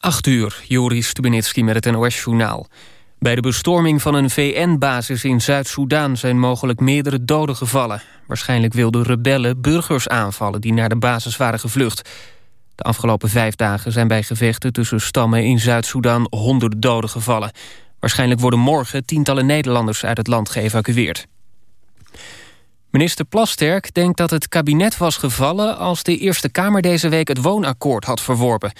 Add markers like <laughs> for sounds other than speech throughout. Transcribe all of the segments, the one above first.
8 uur, Joris Stubenitski met het NOS-journaal. Bij de bestorming van een VN-basis in Zuid-Soedan... zijn mogelijk meerdere doden gevallen. Waarschijnlijk wilden rebellen burgers aanvallen... die naar de basis waren gevlucht. De afgelopen vijf dagen zijn bij gevechten tussen stammen in Zuid-Soedan... honderden doden gevallen. Waarschijnlijk worden morgen tientallen Nederlanders uit het land geëvacueerd. Minister Plasterk denkt dat het kabinet was gevallen... als de Eerste Kamer deze week het woonakkoord had verworpen...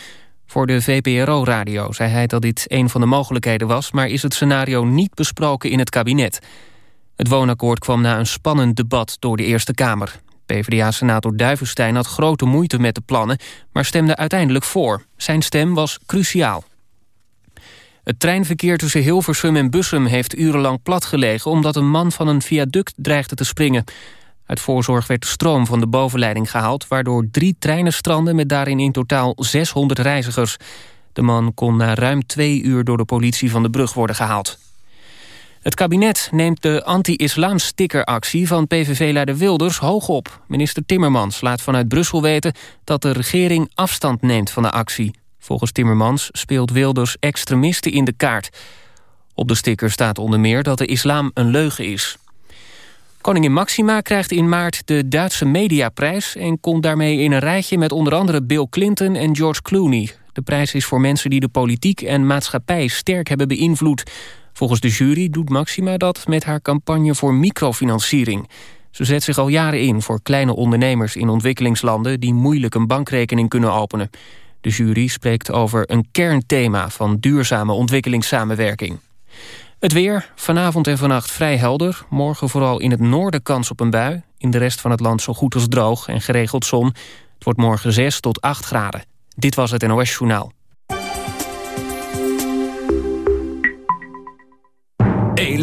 Voor de VPRO-radio zei hij dat dit een van de mogelijkheden was... maar is het scenario niet besproken in het kabinet. Het woonakkoord kwam na een spannend debat door de Eerste Kamer. PvdA-senator Duivenstein had grote moeite met de plannen... maar stemde uiteindelijk voor. Zijn stem was cruciaal. Het treinverkeer tussen Hilversum en Bussum heeft urenlang platgelegen... omdat een man van een viaduct dreigde te springen. Uit voorzorg werd de stroom van de bovenleiding gehaald... waardoor drie treinen stranden met daarin in totaal 600 reizigers. De man kon na ruim twee uur door de politie van de brug worden gehaald. Het kabinet neemt de anti-islam-stickeractie van PVV-leider Wilders hoog op. Minister Timmermans laat vanuit Brussel weten dat de regering afstand neemt van de actie. Volgens Timmermans speelt Wilders extremisten in de kaart. Op de sticker staat onder meer dat de islam een leugen is. Koningin Maxima krijgt in maart de Duitse Mediaprijs... en komt daarmee in een rijtje met onder andere Bill Clinton en George Clooney. De prijs is voor mensen die de politiek en maatschappij sterk hebben beïnvloed. Volgens de jury doet Maxima dat met haar campagne voor microfinanciering. Ze zet zich al jaren in voor kleine ondernemers in ontwikkelingslanden... die moeilijk een bankrekening kunnen openen. De jury spreekt over een kernthema van duurzame ontwikkelingssamenwerking. Het weer, vanavond en vannacht vrij helder. Morgen vooral in het noorden kans op een bui. In de rest van het land zo goed als droog en geregeld zon. Het wordt morgen 6 tot 8 graden. Dit was het NOS Journaal.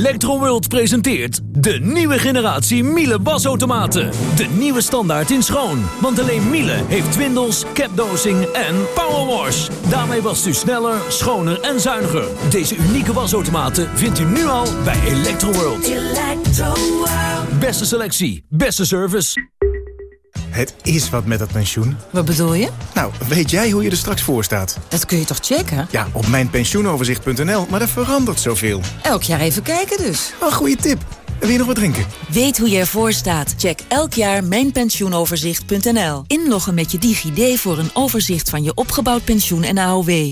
Electroworld presenteert de nieuwe generatie Miele wasautomaten. De nieuwe standaard in schoon. Want alleen Miele heeft twindels, capdosing en powerwash. Daarmee wast u sneller, schoner en zuiniger. Deze unieke wasautomaten vindt u nu al bij Electroworld. Electroworld. Beste selectie, beste service. Het is wat met dat pensioen. Wat bedoel je? Nou, weet jij hoe je er straks voor staat? Dat kun je toch checken? Ja, op mijnpensioenoverzicht.nl, maar er verandert zoveel. Elk jaar even kijken dus. Een goede tip. Wil je nog wat drinken? Weet hoe je ervoor staat? Check elk jaar mijnpensioenoverzicht.nl. Inloggen met je DigiD voor een overzicht van je opgebouwd pensioen en AOW.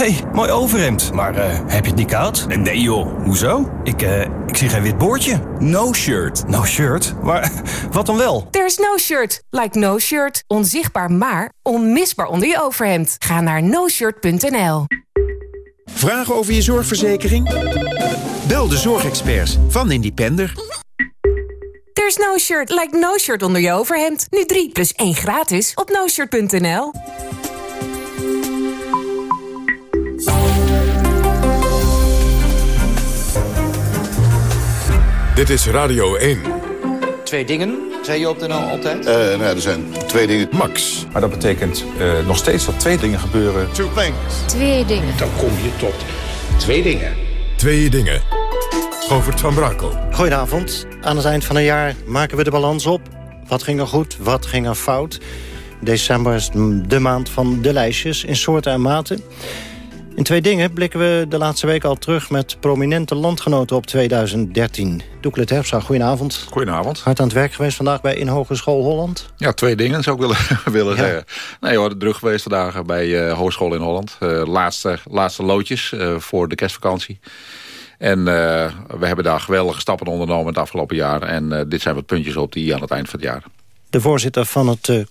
hey, mooi overhemd. Maar uh, heb je het niet koud? Nee joh, hoezo? Ik, uh, ik zie geen wit boordje. No shirt. No shirt? Maar <laughs> wat dan wel? There's no shirt. Like no shirt. Onzichtbaar maar onmisbaar onder je overhemd. Ga naar noshirt.nl Vragen over je zorgverzekering? Bel de zorgexperts van Independer. There's no shirt. Like no shirt onder je overhemd. Nu 3 plus 1 gratis op noshirt.nl Dit is Radio 1. Twee dingen, zei je op de NL altijd? Uh, nou, er zijn twee dingen. Max. Maar dat betekent uh, nog steeds dat twee dingen gebeuren. Two things. Twee dingen. Dan kom je tot twee dingen. Twee dingen. Govert van Brakel. Goedenavond. Aan het eind van het jaar maken we de balans op. Wat ging er goed, wat ging er fout? December is de maand van de lijstjes in soorten en maten. In twee dingen blikken we de laatste week al terug... met prominente landgenoten op 2013. Doekle Terpstra, goedenavond. Goedenavond. Hard aan het werk geweest vandaag bij In Hogeschool Holland? Ja, twee dingen zou ik willen, <laughs> willen zeggen. Nee hoor, druk geweest vandaag bij uh, Hogeschool in Holland. Uh, laatste, laatste loodjes uh, voor de kerstvakantie. En we hebben daar geweldige stappen ondernomen het afgelopen jaar. En dit zijn wat puntjes op die aan het eind van het jaar. De voorzitter van het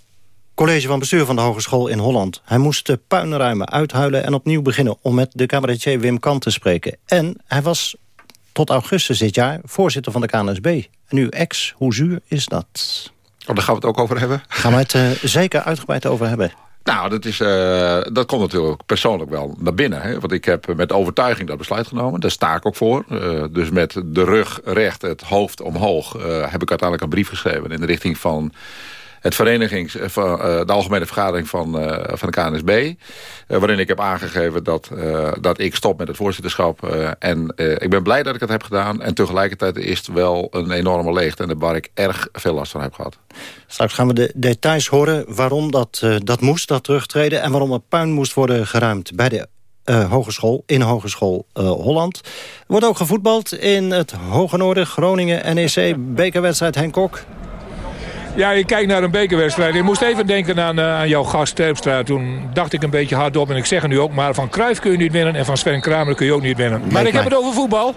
college van bestuur van de Hogeschool in Holland. Hij moest de puinruimen uithuilen en opnieuw beginnen... om met de cabaretier Wim Kant te spreken. En hij was tot augustus dit jaar voorzitter van de KNSB. En nu ex, hoe zuur is dat? Oh, daar gaan we het ook over hebben. Gaan we het uh, zeker uitgebreid over hebben. Nou, dat, is, uh, dat komt natuurlijk persoonlijk wel naar binnen. Hè? Want ik heb met overtuiging dat besluit genomen. Daar sta ik ook voor. Uh, dus met de rug recht, het hoofd omhoog... Heb ik uiteindelijk een brief geschreven in de richting van het verenigings, uh, de algemene vergadering van, uh, van de KNSB. Waarin ik heb aangegeven dat, dat ik stop met het voorzitterschap. en ik ben blij dat ik het heb gedaan. En tegelijkertijd is het wel een enorme leegte. En waar ik erg veel last van heb gehad. Straks gaan we de details horen waarom dat, dat moest, dat terugtreden. En waarom er puin moest worden geruimd bij de hogeschool, in Hogeschool uh, Holland. Wordt ook gevoetbald in het Hoge Noorden, Groningen, NEC, bekerwedstrijd Henk Kok. Ja, je kijkt naar een bekerwedstrijd. Ik moest even denken aan, uh, aan jouw gast Terpstra. Toen dacht ik een beetje hardop. En ik zeg het nu ook maar. Van Cruijff kun je niet winnen. En van Sven Kramer kun je ook niet winnen. Maar ik, ik heb het over voetbal.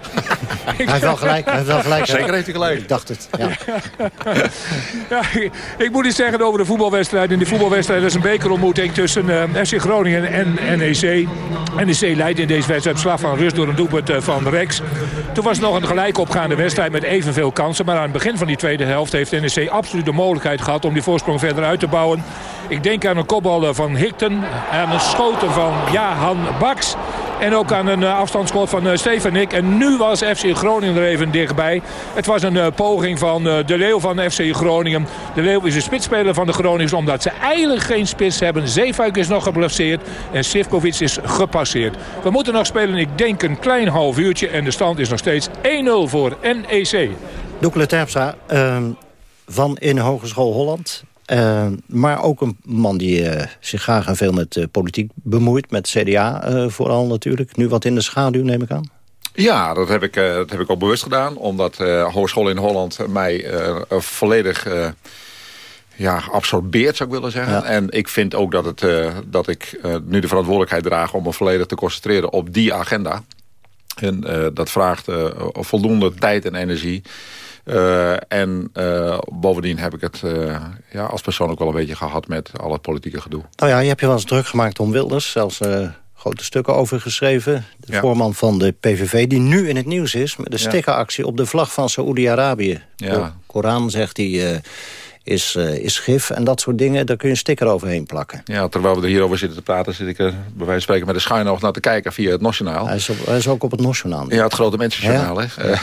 hij heeft wel gelijk. Hij heeft wel gelijk. Zeker heeft hij gelijk. Ik dacht het. Ja. <laughs> ja, ik, ik, moet iets zeggen over de voetbalwedstrijd. In die voetbalwedstrijd is een bekerontmoeting tussen uh, FC Groningen en NEC. NEC leidt in deze wedstrijd slag van rust door een doelpunt uh, van Rex. Toen was het nog een gelijk opgaande wedstrijd met evenveel kansen. Maar aan het begin van die tweede helft heeft NEC absoluut de mogelijkheid gehad om die voorsprong verder uit te bouwen. Ik denk aan een kopbal van Hikten. Aan een schoten van Jahan Baks. En ook aan een afstandsschot van uh, Stefanik. En nu was FC Groningen er even dichtbij. Het was een uh, poging van de Leeuw van FC Groningen. De Leeuw is een spitsspeler van de Groningers. Omdat ze eigenlijk geen spits hebben. Zeefuik is nog geblesseerd. En Sivkovic is gepasseerd. We moeten nog spelen, ik denk, een klein half uurtje. En de stand is nog steeds 1-0 voor NEC. Doekle Terpstra, ehm, van in Hogeschool Holland. Uh, maar ook een man die uh, zich graag en veel met uh, politiek bemoeit. Met CDA vooral natuurlijk. Nu wat in de schaduw neem ik aan. Ja, dat heb ik, dat heb ik ook bewust gedaan. Omdat Hogeschool in Holland mij volledig ja, absorbeert, zou ik willen zeggen. Ja. En ik vind ook dat, het, dat ik nu de verantwoordelijkheid draag... om me volledig te concentreren op die agenda. En dat vraagt voldoende tijd en energie... Uh, en uh, bovendien heb ik het uh, ja, als persoon ook wel een beetje gehad met al het politieke gedoe. Nou ja, je hebt je wel eens druk gemaakt om Wilders. Zelfs grote stukken over geschreven. De ja. voorman van de PVV, die nu in het nieuws is... met de stickeractie op de vlag van Saoedi-Arabië. Ja. De Koran zegt hij is, uh, is gif en dat soort dingen. Daar kun je een sticker overheen plakken. Ja, terwijl we er hierover zitten te praten... zit ik er bij wijze van spreken met de schuin oog naar te kijken via het Nationaal. Hij is, op, hij is ook op het Nationaal. Ja, het grote mensenjournaal. Ja. Hè? Ja.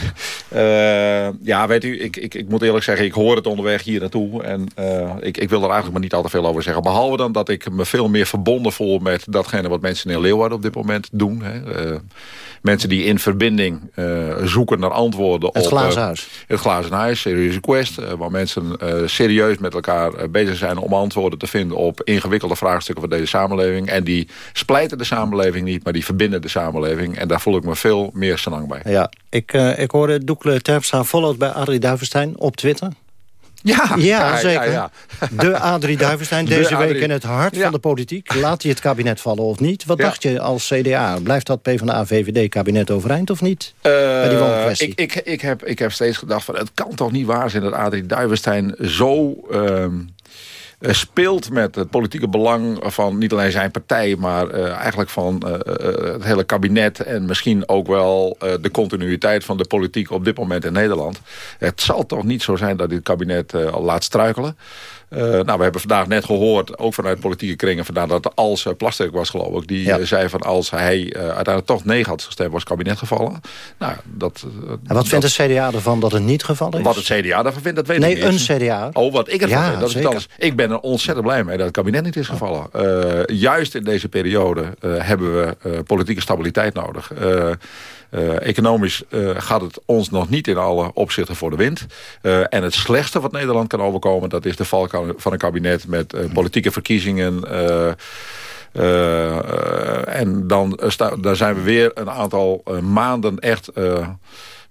Uh, uh, ja, weet u, ik, ik, ik moet eerlijk zeggen... ik hoor het onderweg hier naartoe. En ik, ik wil er eigenlijk maar niet al te veel over zeggen. Behalve dan dat ik me veel meer verbonden voel... met datgene wat mensen in Leeuwarden op dit moment doen. Hè? mensen die in verbinding zoeken naar antwoorden het op... Glazen huis. Het glazen huis, Serious Quest. waar mensen serieus met elkaar bezig zijn om antwoorden te vinden op ingewikkelde vraagstukken van deze samenleving. En die splijten de samenleving niet, maar die verbinden de samenleving. En daar voel ik me veel meer lang bij. Ja, ik, uh, ik hoorde Doekle Terpstra followed bij Adrie Duivenstein op Twitter. Ja, ja, zeker. Ja, ja. De Adrie <laughs> Duivenstein, deze week in het hart van de politiek. Laat hij het kabinet vallen of niet? Wat dacht je als CDA? Blijft dat PvdA-VVD-kabinet overeind of niet? Uh, Bij die ik, ik, ik, heb, ik heb steeds gedacht, van, het kan toch niet waar zijn... dat Adrie Duivenstein zo... Uh, speelt met het politieke belang van niet alleen zijn partij... maar uh, eigenlijk van uh, het hele kabinet... en misschien ook wel de continuïteit van de politiek op dit moment in Nederland. Het zal toch niet zo zijn dat dit kabinet al laat struikelen. Uh, nou, we hebben vandaag net gehoord, ook vanuit politieke kringen... Vandaag dat als uh, Plasterk was, geloof ik... die ja. uh, zei van als hij uiteindelijk toch nee had gestemd... was het kabinet gevallen. Nou, dat, en wat dat, vindt de CDA ervan dat het niet gevallen is? Wat het CDA daarvan vindt, dat weet nee, ik niet. Nee, een CDA. Oh, wat ik ervan ja, vind, dat zeker. is anders. Ik ben er ontzettend blij mee dat het kabinet niet is gevallen. juist in deze periode hebben we politieke stabiliteit nodig. Uh, economisch uh, gaat het ons nog niet in alle opzichten voor de wind. Uh, en het slechtste wat Nederland kan overkomen... dat is de val van een kabinet met politieke verkiezingen... en dan, dan zijn we weer een aantal maanden echt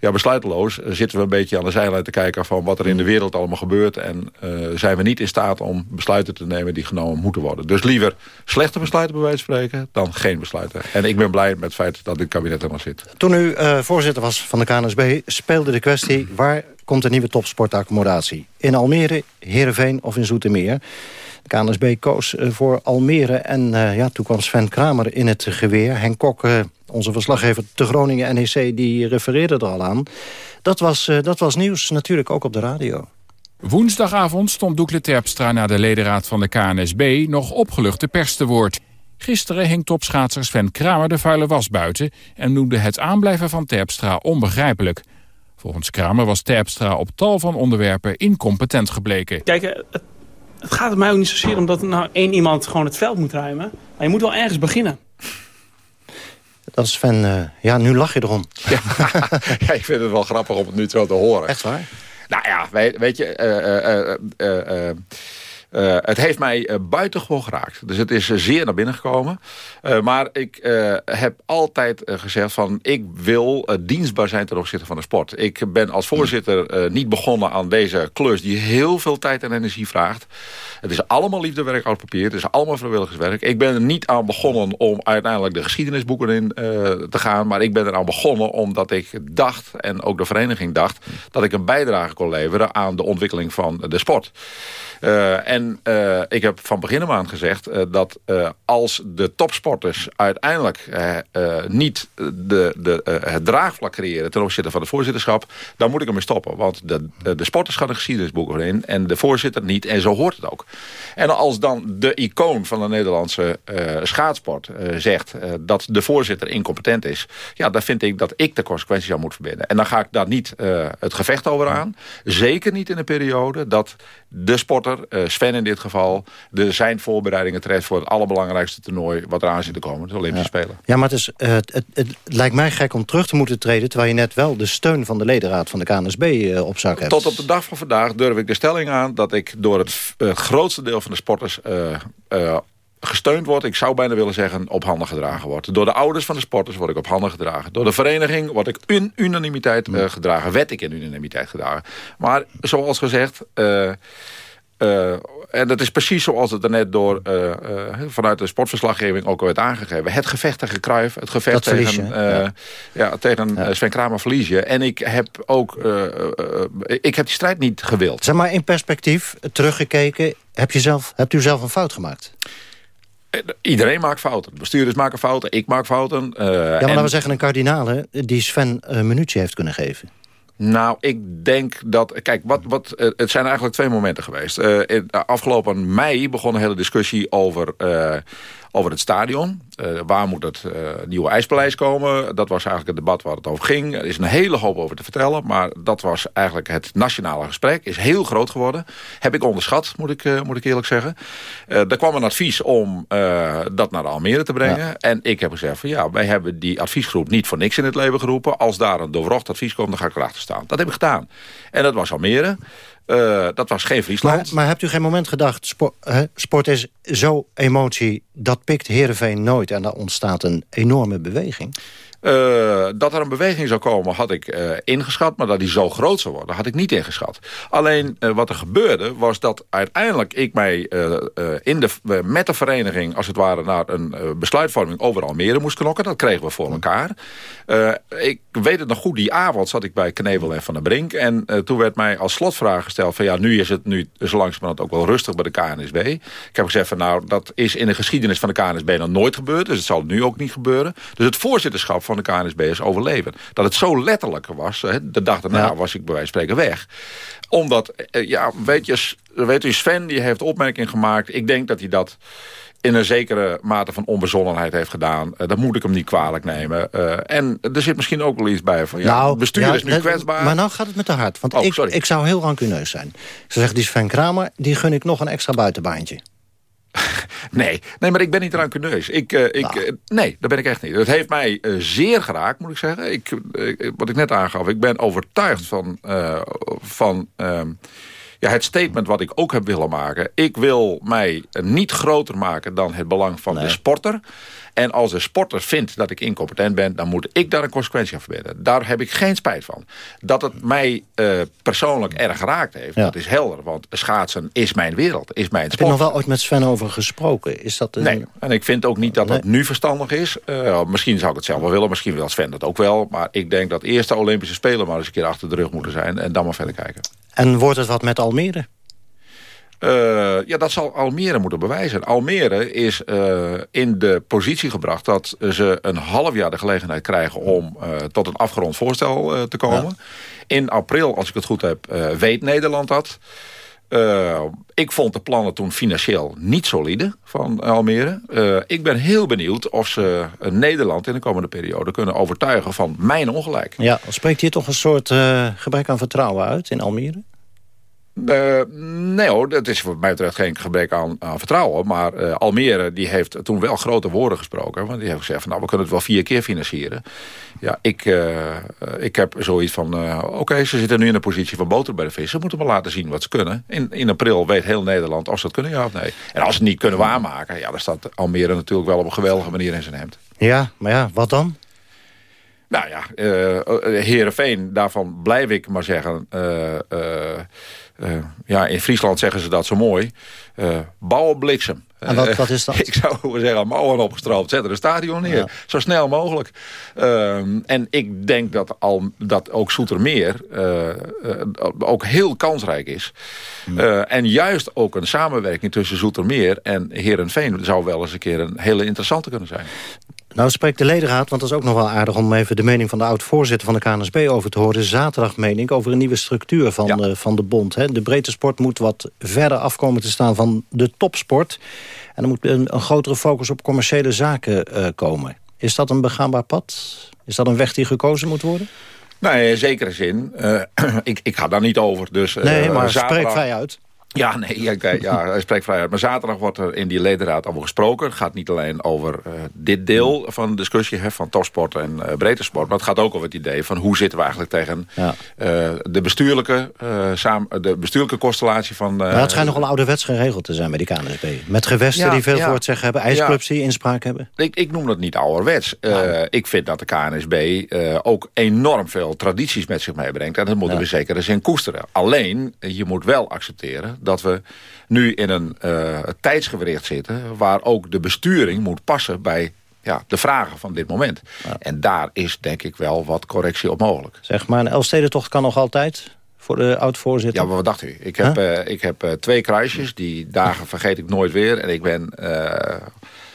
ja, besluiteloos zitten we een beetje aan de zijlijn te kijken... van wat er in de wereld allemaal gebeurt. En uh, zijn we niet in staat om besluiten te nemen die genomen moeten worden. Dus liever slechte besluiten bij wijze van spreken dan geen besluiten. En ik ben blij met het feit dat dit kabinet nog zit. Toen u uh, voorzitter was van de KNSB speelde de kwestie... waar komt de nieuwe topsportaccommodatie? In Almere, Heerenveen of in Zoetermeer? De KNSB koos voor Almere en ja, toen kwam Sven Kramer in het geweer. Henk Kok onze verslaggever te Groningen NEC, die refereerde er al aan. Dat was, uh, dat was nieuws, natuurlijk ook op de radio. Woensdagavond stond Doekle Terpstra na de ledenraad van de KNSB nog opgelucht de pers te woord. Gisteren hing topschaatser Sven Kramer de vuile was buiten... en noemde het aanblijven van Terpstra onbegrijpelijk. Volgens Kramer was Terpstra op tal van onderwerpen incompetent gebleken. Kijk, het, het gaat er mij ook niet zozeer om dat nou één iemand gewoon het veld moet ruimen. Maar je moet wel ergens beginnen. Dat is Sven, uh, ja, nu lach je erom. <laughs> Ja, ja, ik vind het wel grappig om het nu zo te horen. Echt waar? Nou ja, weet, weet je... Uh, uh, uh, het heeft mij buitengewoon geraakt. Dus het is zeer naar binnen gekomen. maar ik heb altijd gezegd van... ik wil dienstbaar zijn ten opzichte van de sport. Ik ben als voorzitter niet begonnen aan deze klus... die heel veel tijd en energie vraagt. Het is allemaal liefdewerk uit papier. Het is allemaal vrijwilligerswerk. Ik ben er niet aan begonnen om uiteindelijk de geschiedenisboeken in te gaan. Maar ik ben er aan begonnen omdat ik dacht... en ook de vereniging dacht... dat ik een bijdrage kon leveren aan de ontwikkeling van de sport. Uh, en uh, ik heb van begin af aan gezegd dat als de topsporters uiteindelijk niet de, de, het draagvlak creëren ten opzichte van het voorzitterschap, dan moet ik ermee stoppen. Want de, de sporters gaan de geschiedenisboeken in en de voorzitter niet. En zo hoort het ook. En als dan de icoon van de Nederlandse schaatsport zegt dat de voorzitter incompetent is, ja, dan vind ik dat ik de consequenties aan moet verbinden. En dan ga ik daar niet het gevecht over aan. Zeker niet in een periode dat de sporter, uh, Sven in dit geval... de zijn voorbereidingen treft voor het allerbelangrijkste toernooi... wat eraan zit te komen, de Olympische ja. Spelen. Ja, maar het, is, uh, het, het, het, lijkt mij gek om terug te moeten treden... terwijl je net wel de steun van de ledenraad van de KNSB uh, op zak hebt. Tot op de dag van vandaag durf ik de stelling aan... dat ik door het grootste deel van de sporters gesteund wordt, ik zou bijna willen zeggen, op handen gedragen wordt. Door de ouders van de sporters word ik op handen gedragen. Door de vereniging word ik in unanimiteit uh, gedragen. Werd ik in unanimiteit gedragen. Maar zoals gezegd... Uh, uh, en dat is precies zoals het er net door uh, uh, vanuit de sportverslaggeving ook al werd aangegeven. Het gevecht tegen Cruijff, het gevecht tegen, ja. ja. tegen ja. Sven Kramer verlies je. En ik heb ook, ik heb die strijd niet gewild. Zeg maar in perspectief, teruggekeken, heb je zelf, hebt u zelf een fout gemaakt? Iedereen maakt fouten. Bestuurders maken fouten, ik maak fouten. ja, maar en... laten we zeggen een kardinale die Sven een minuutje heeft kunnen geven. Nou, ik denk dat... Kijk, wat, wat, het zijn eigenlijk twee momenten geweest. Uh, in, afgelopen mei begon een hele discussie over... over het stadion. Uh, waar moet het uh, nieuwe ijspaleis komen? Dat was eigenlijk het debat waar het over ging. Er is een hele hoop over te vertellen. Maar dat was eigenlijk het nationale gesprek. Is heel groot geworden. Heb ik onderschat, moet ik, uh, moet ik eerlijk zeggen. er kwam een advies om dat naar Almere te brengen. Ja. En ik heb gezegd van ja, wij hebben die adviesgroep niet voor niks in het leven geroepen. Als daar een doorwrocht advies komt, dan ga ik erachter staan. Dat heb ik gedaan. En dat was Almere. Uh, dat was geen Friesland. Maar, maar, hebt u geen moment gedacht, sport, uh, sport is zo emotie... dat pikt Heerenveen nooit en daar ontstaat een enorme beweging? Uh, dat er een beweging zou komen had ik uh, ingeschat. Maar dat die zo groot zou worden, had ik niet ingeschat. Alleen uh, wat er gebeurde was dat uiteindelijk ik mij in de, met de vereniging... als het ware naar een besluitvorming over Almere moest knokken. Dat kregen we voor elkaar. ik weet het nog goed, die avond zat ik bij Knevel en Van der Brink. En toen werd mij als slotvraag gesteld van... ja, nu is het nu zo langzamerhand ook wel rustig bij de KNSB. Ik heb gezegd van nou, dat is in de geschiedenis van de KNSB nog nooit gebeurd. Dus het zal nu ook niet gebeuren. Dus het voorzitterschap van van de KNSB is overleven. Dat het zo letterlijk was, hè, de dag daarna ja. was ik bij wijze van spreken weg. Omdat, ja, weet je, weet u, Sven die heeft opmerking gemaakt. Ik denk dat hij dat in een zekere mate van onbezonnenheid heeft gedaan. Uh, dat moet ik hem niet kwalijk nemen. Uh, en er zit misschien ook wel iets bij van... Ja, nou, bestuur ja, is nu kwetsbaar. Maar nou gaat het met de hart. Want oh, ik, ik zou heel rancuneus zijn. Ze zegt, die Sven Kramer, die gun ik nog een extra buitenbaantje. <laughs> Nee, nee, maar ik ben niet rancuneus. Ik, uh, ik, Nou. uh, nee, dat ben ik echt niet. Het heeft mij uh, zeer geraakt, moet ik zeggen. Ik, wat ik net aangaf, ik ben overtuigd van, van ehm, ja, het statement wat ik ook heb willen maken. Ik wil mij niet groter maken dan het belang van nee. de sporter. En als de sporter vindt dat ik incompetent ben... dan moet ik daar een consequentie aan verbinden. Daar heb ik geen spijt van. Dat het mij uh, persoonlijk erg geraakt heeft, ja. dat is helder. Want schaatsen is mijn wereld, is mijn sport. Heb je nog wel ooit met Sven over gesproken? Is dat een... Nee, en ik vind ook niet dat nee. dat nu verstandig is. Uh, misschien zou ik het zelf wel willen, misschien wil Sven dat ook wel. Maar ik denk dat eerst de Olympische Spelen maar eens een keer achter de rug moeten zijn... en dan maar verder kijken. En wordt het wat met Almere? Uh, ja, dat zal Almere moeten bewijzen. Almere is uh, in de positie gebracht dat ze een half jaar de gelegenheid krijgen om uh, tot een afgerond voorstel te komen. Ja. In april, als ik het goed heb, weet Nederland dat. ik vond de plannen toen financieel niet solide van Almere. ik ben heel benieuwd of ze Nederland in de komende periode kunnen overtuigen van mijn ongelijk. Ja, spreekt hier toch een soort gebrek aan vertrouwen uit in Almere? Uh, nee hoor, dat is voor mij betreft geen gebrek aan, aan vertrouwen. Maar uh, Almere die heeft toen wel grote woorden gesproken. Want die heeft gezegd, van, nou we kunnen het wel vier keer financieren. Ja, ik, uh, ik heb zoiets van, oké, ze zitten nu in een positie van boter bij de vissen. Moeten we laten zien wat ze kunnen. In, in april weet heel Nederland of ze dat kunnen, ja of nee. En als ze het niet kunnen waarmaken, ja, dan staat Almere natuurlijk wel op een geweldige manier in zijn hemd. Ja, maar ja, wat dan? Nou ja, uh, Heerenveen, daarvan blijf ik maar zeggen... Uh, ja, in Friesland zeggen ze dat zo mooi. Uh, bouwen bliksem. En wat, wat is dat? <laughs> ik zou zeggen, mouwen opgestroopt, zetten een stadion neer. Ja. Zo snel mogelijk. Uh, en ik denk dat, al, dat ook Soetermeer ook heel kansrijk is. Hmm. en juist ook een samenwerking tussen Zoetermeer en Herenveen... zou wel eens een keer een hele interessante kunnen zijn. Nou spreekt de ledenraad, want dat is ook nog wel aardig... om even de mening van de oud-voorzitter van de KNSB over te horen. Zaterdag meen ik over een nieuwe structuur van, ja. de, van de bond. Hè. De breedte sport moet wat verder afkomen te staan van de topsport. En er moet een, een grotere focus op commerciële zaken uh, komen. Is dat een begaanbaar pad? Is dat een weg die gekozen moet worden? Nee, in zekere zin. Uh, <clears throat> ik, ik ga daar niet over. Dus, uh, nee, maar zaterdag... spreek vrij uit. Ja, nee, ja, ja, hij spreekt vrij uit. Maar zaterdag wordt er in die ledenraad over gesproken. Het gaat niet alleen over uh, dit deel van de discussie... Hè, van topsport en uh, breedte sport. Maar het gaat ook over het idee van hoe zitten we eigenlijk tegen... Ja. Uh, de, bestuurlijke, samen, de bestuurlijke constellatie van... maar het schijnt nogal ouderwets geregeld te zijn bij die KNSB. Met gewesten ja, die veel ja. voor het zeggen hebben. IJsclubs die inspraak hebben. Ik, ik noem dat niet ouderwets. Nou. ik vind dat de KNSB ook enorm veel tradities met zich meebrengt. En dat moeten we zeker eens in koesteren. Alleen, je moet wel accepteren dat we nu in een uh, tijdsgewricht zitten... waar ook de besturing moet passen bij ja, de vragen van dit moment. Ja. En daar is denk ik wel wat correctie op mogelijk. Zeg maar, een Elfstedentocht kan nog altijd voor de oud-voorzitter? Ja, maar wat dacht u? Ik heb, huh? uh, ik heb uh, twee kruisjes. Die dagen vergeet ik nooit weer. En ik ben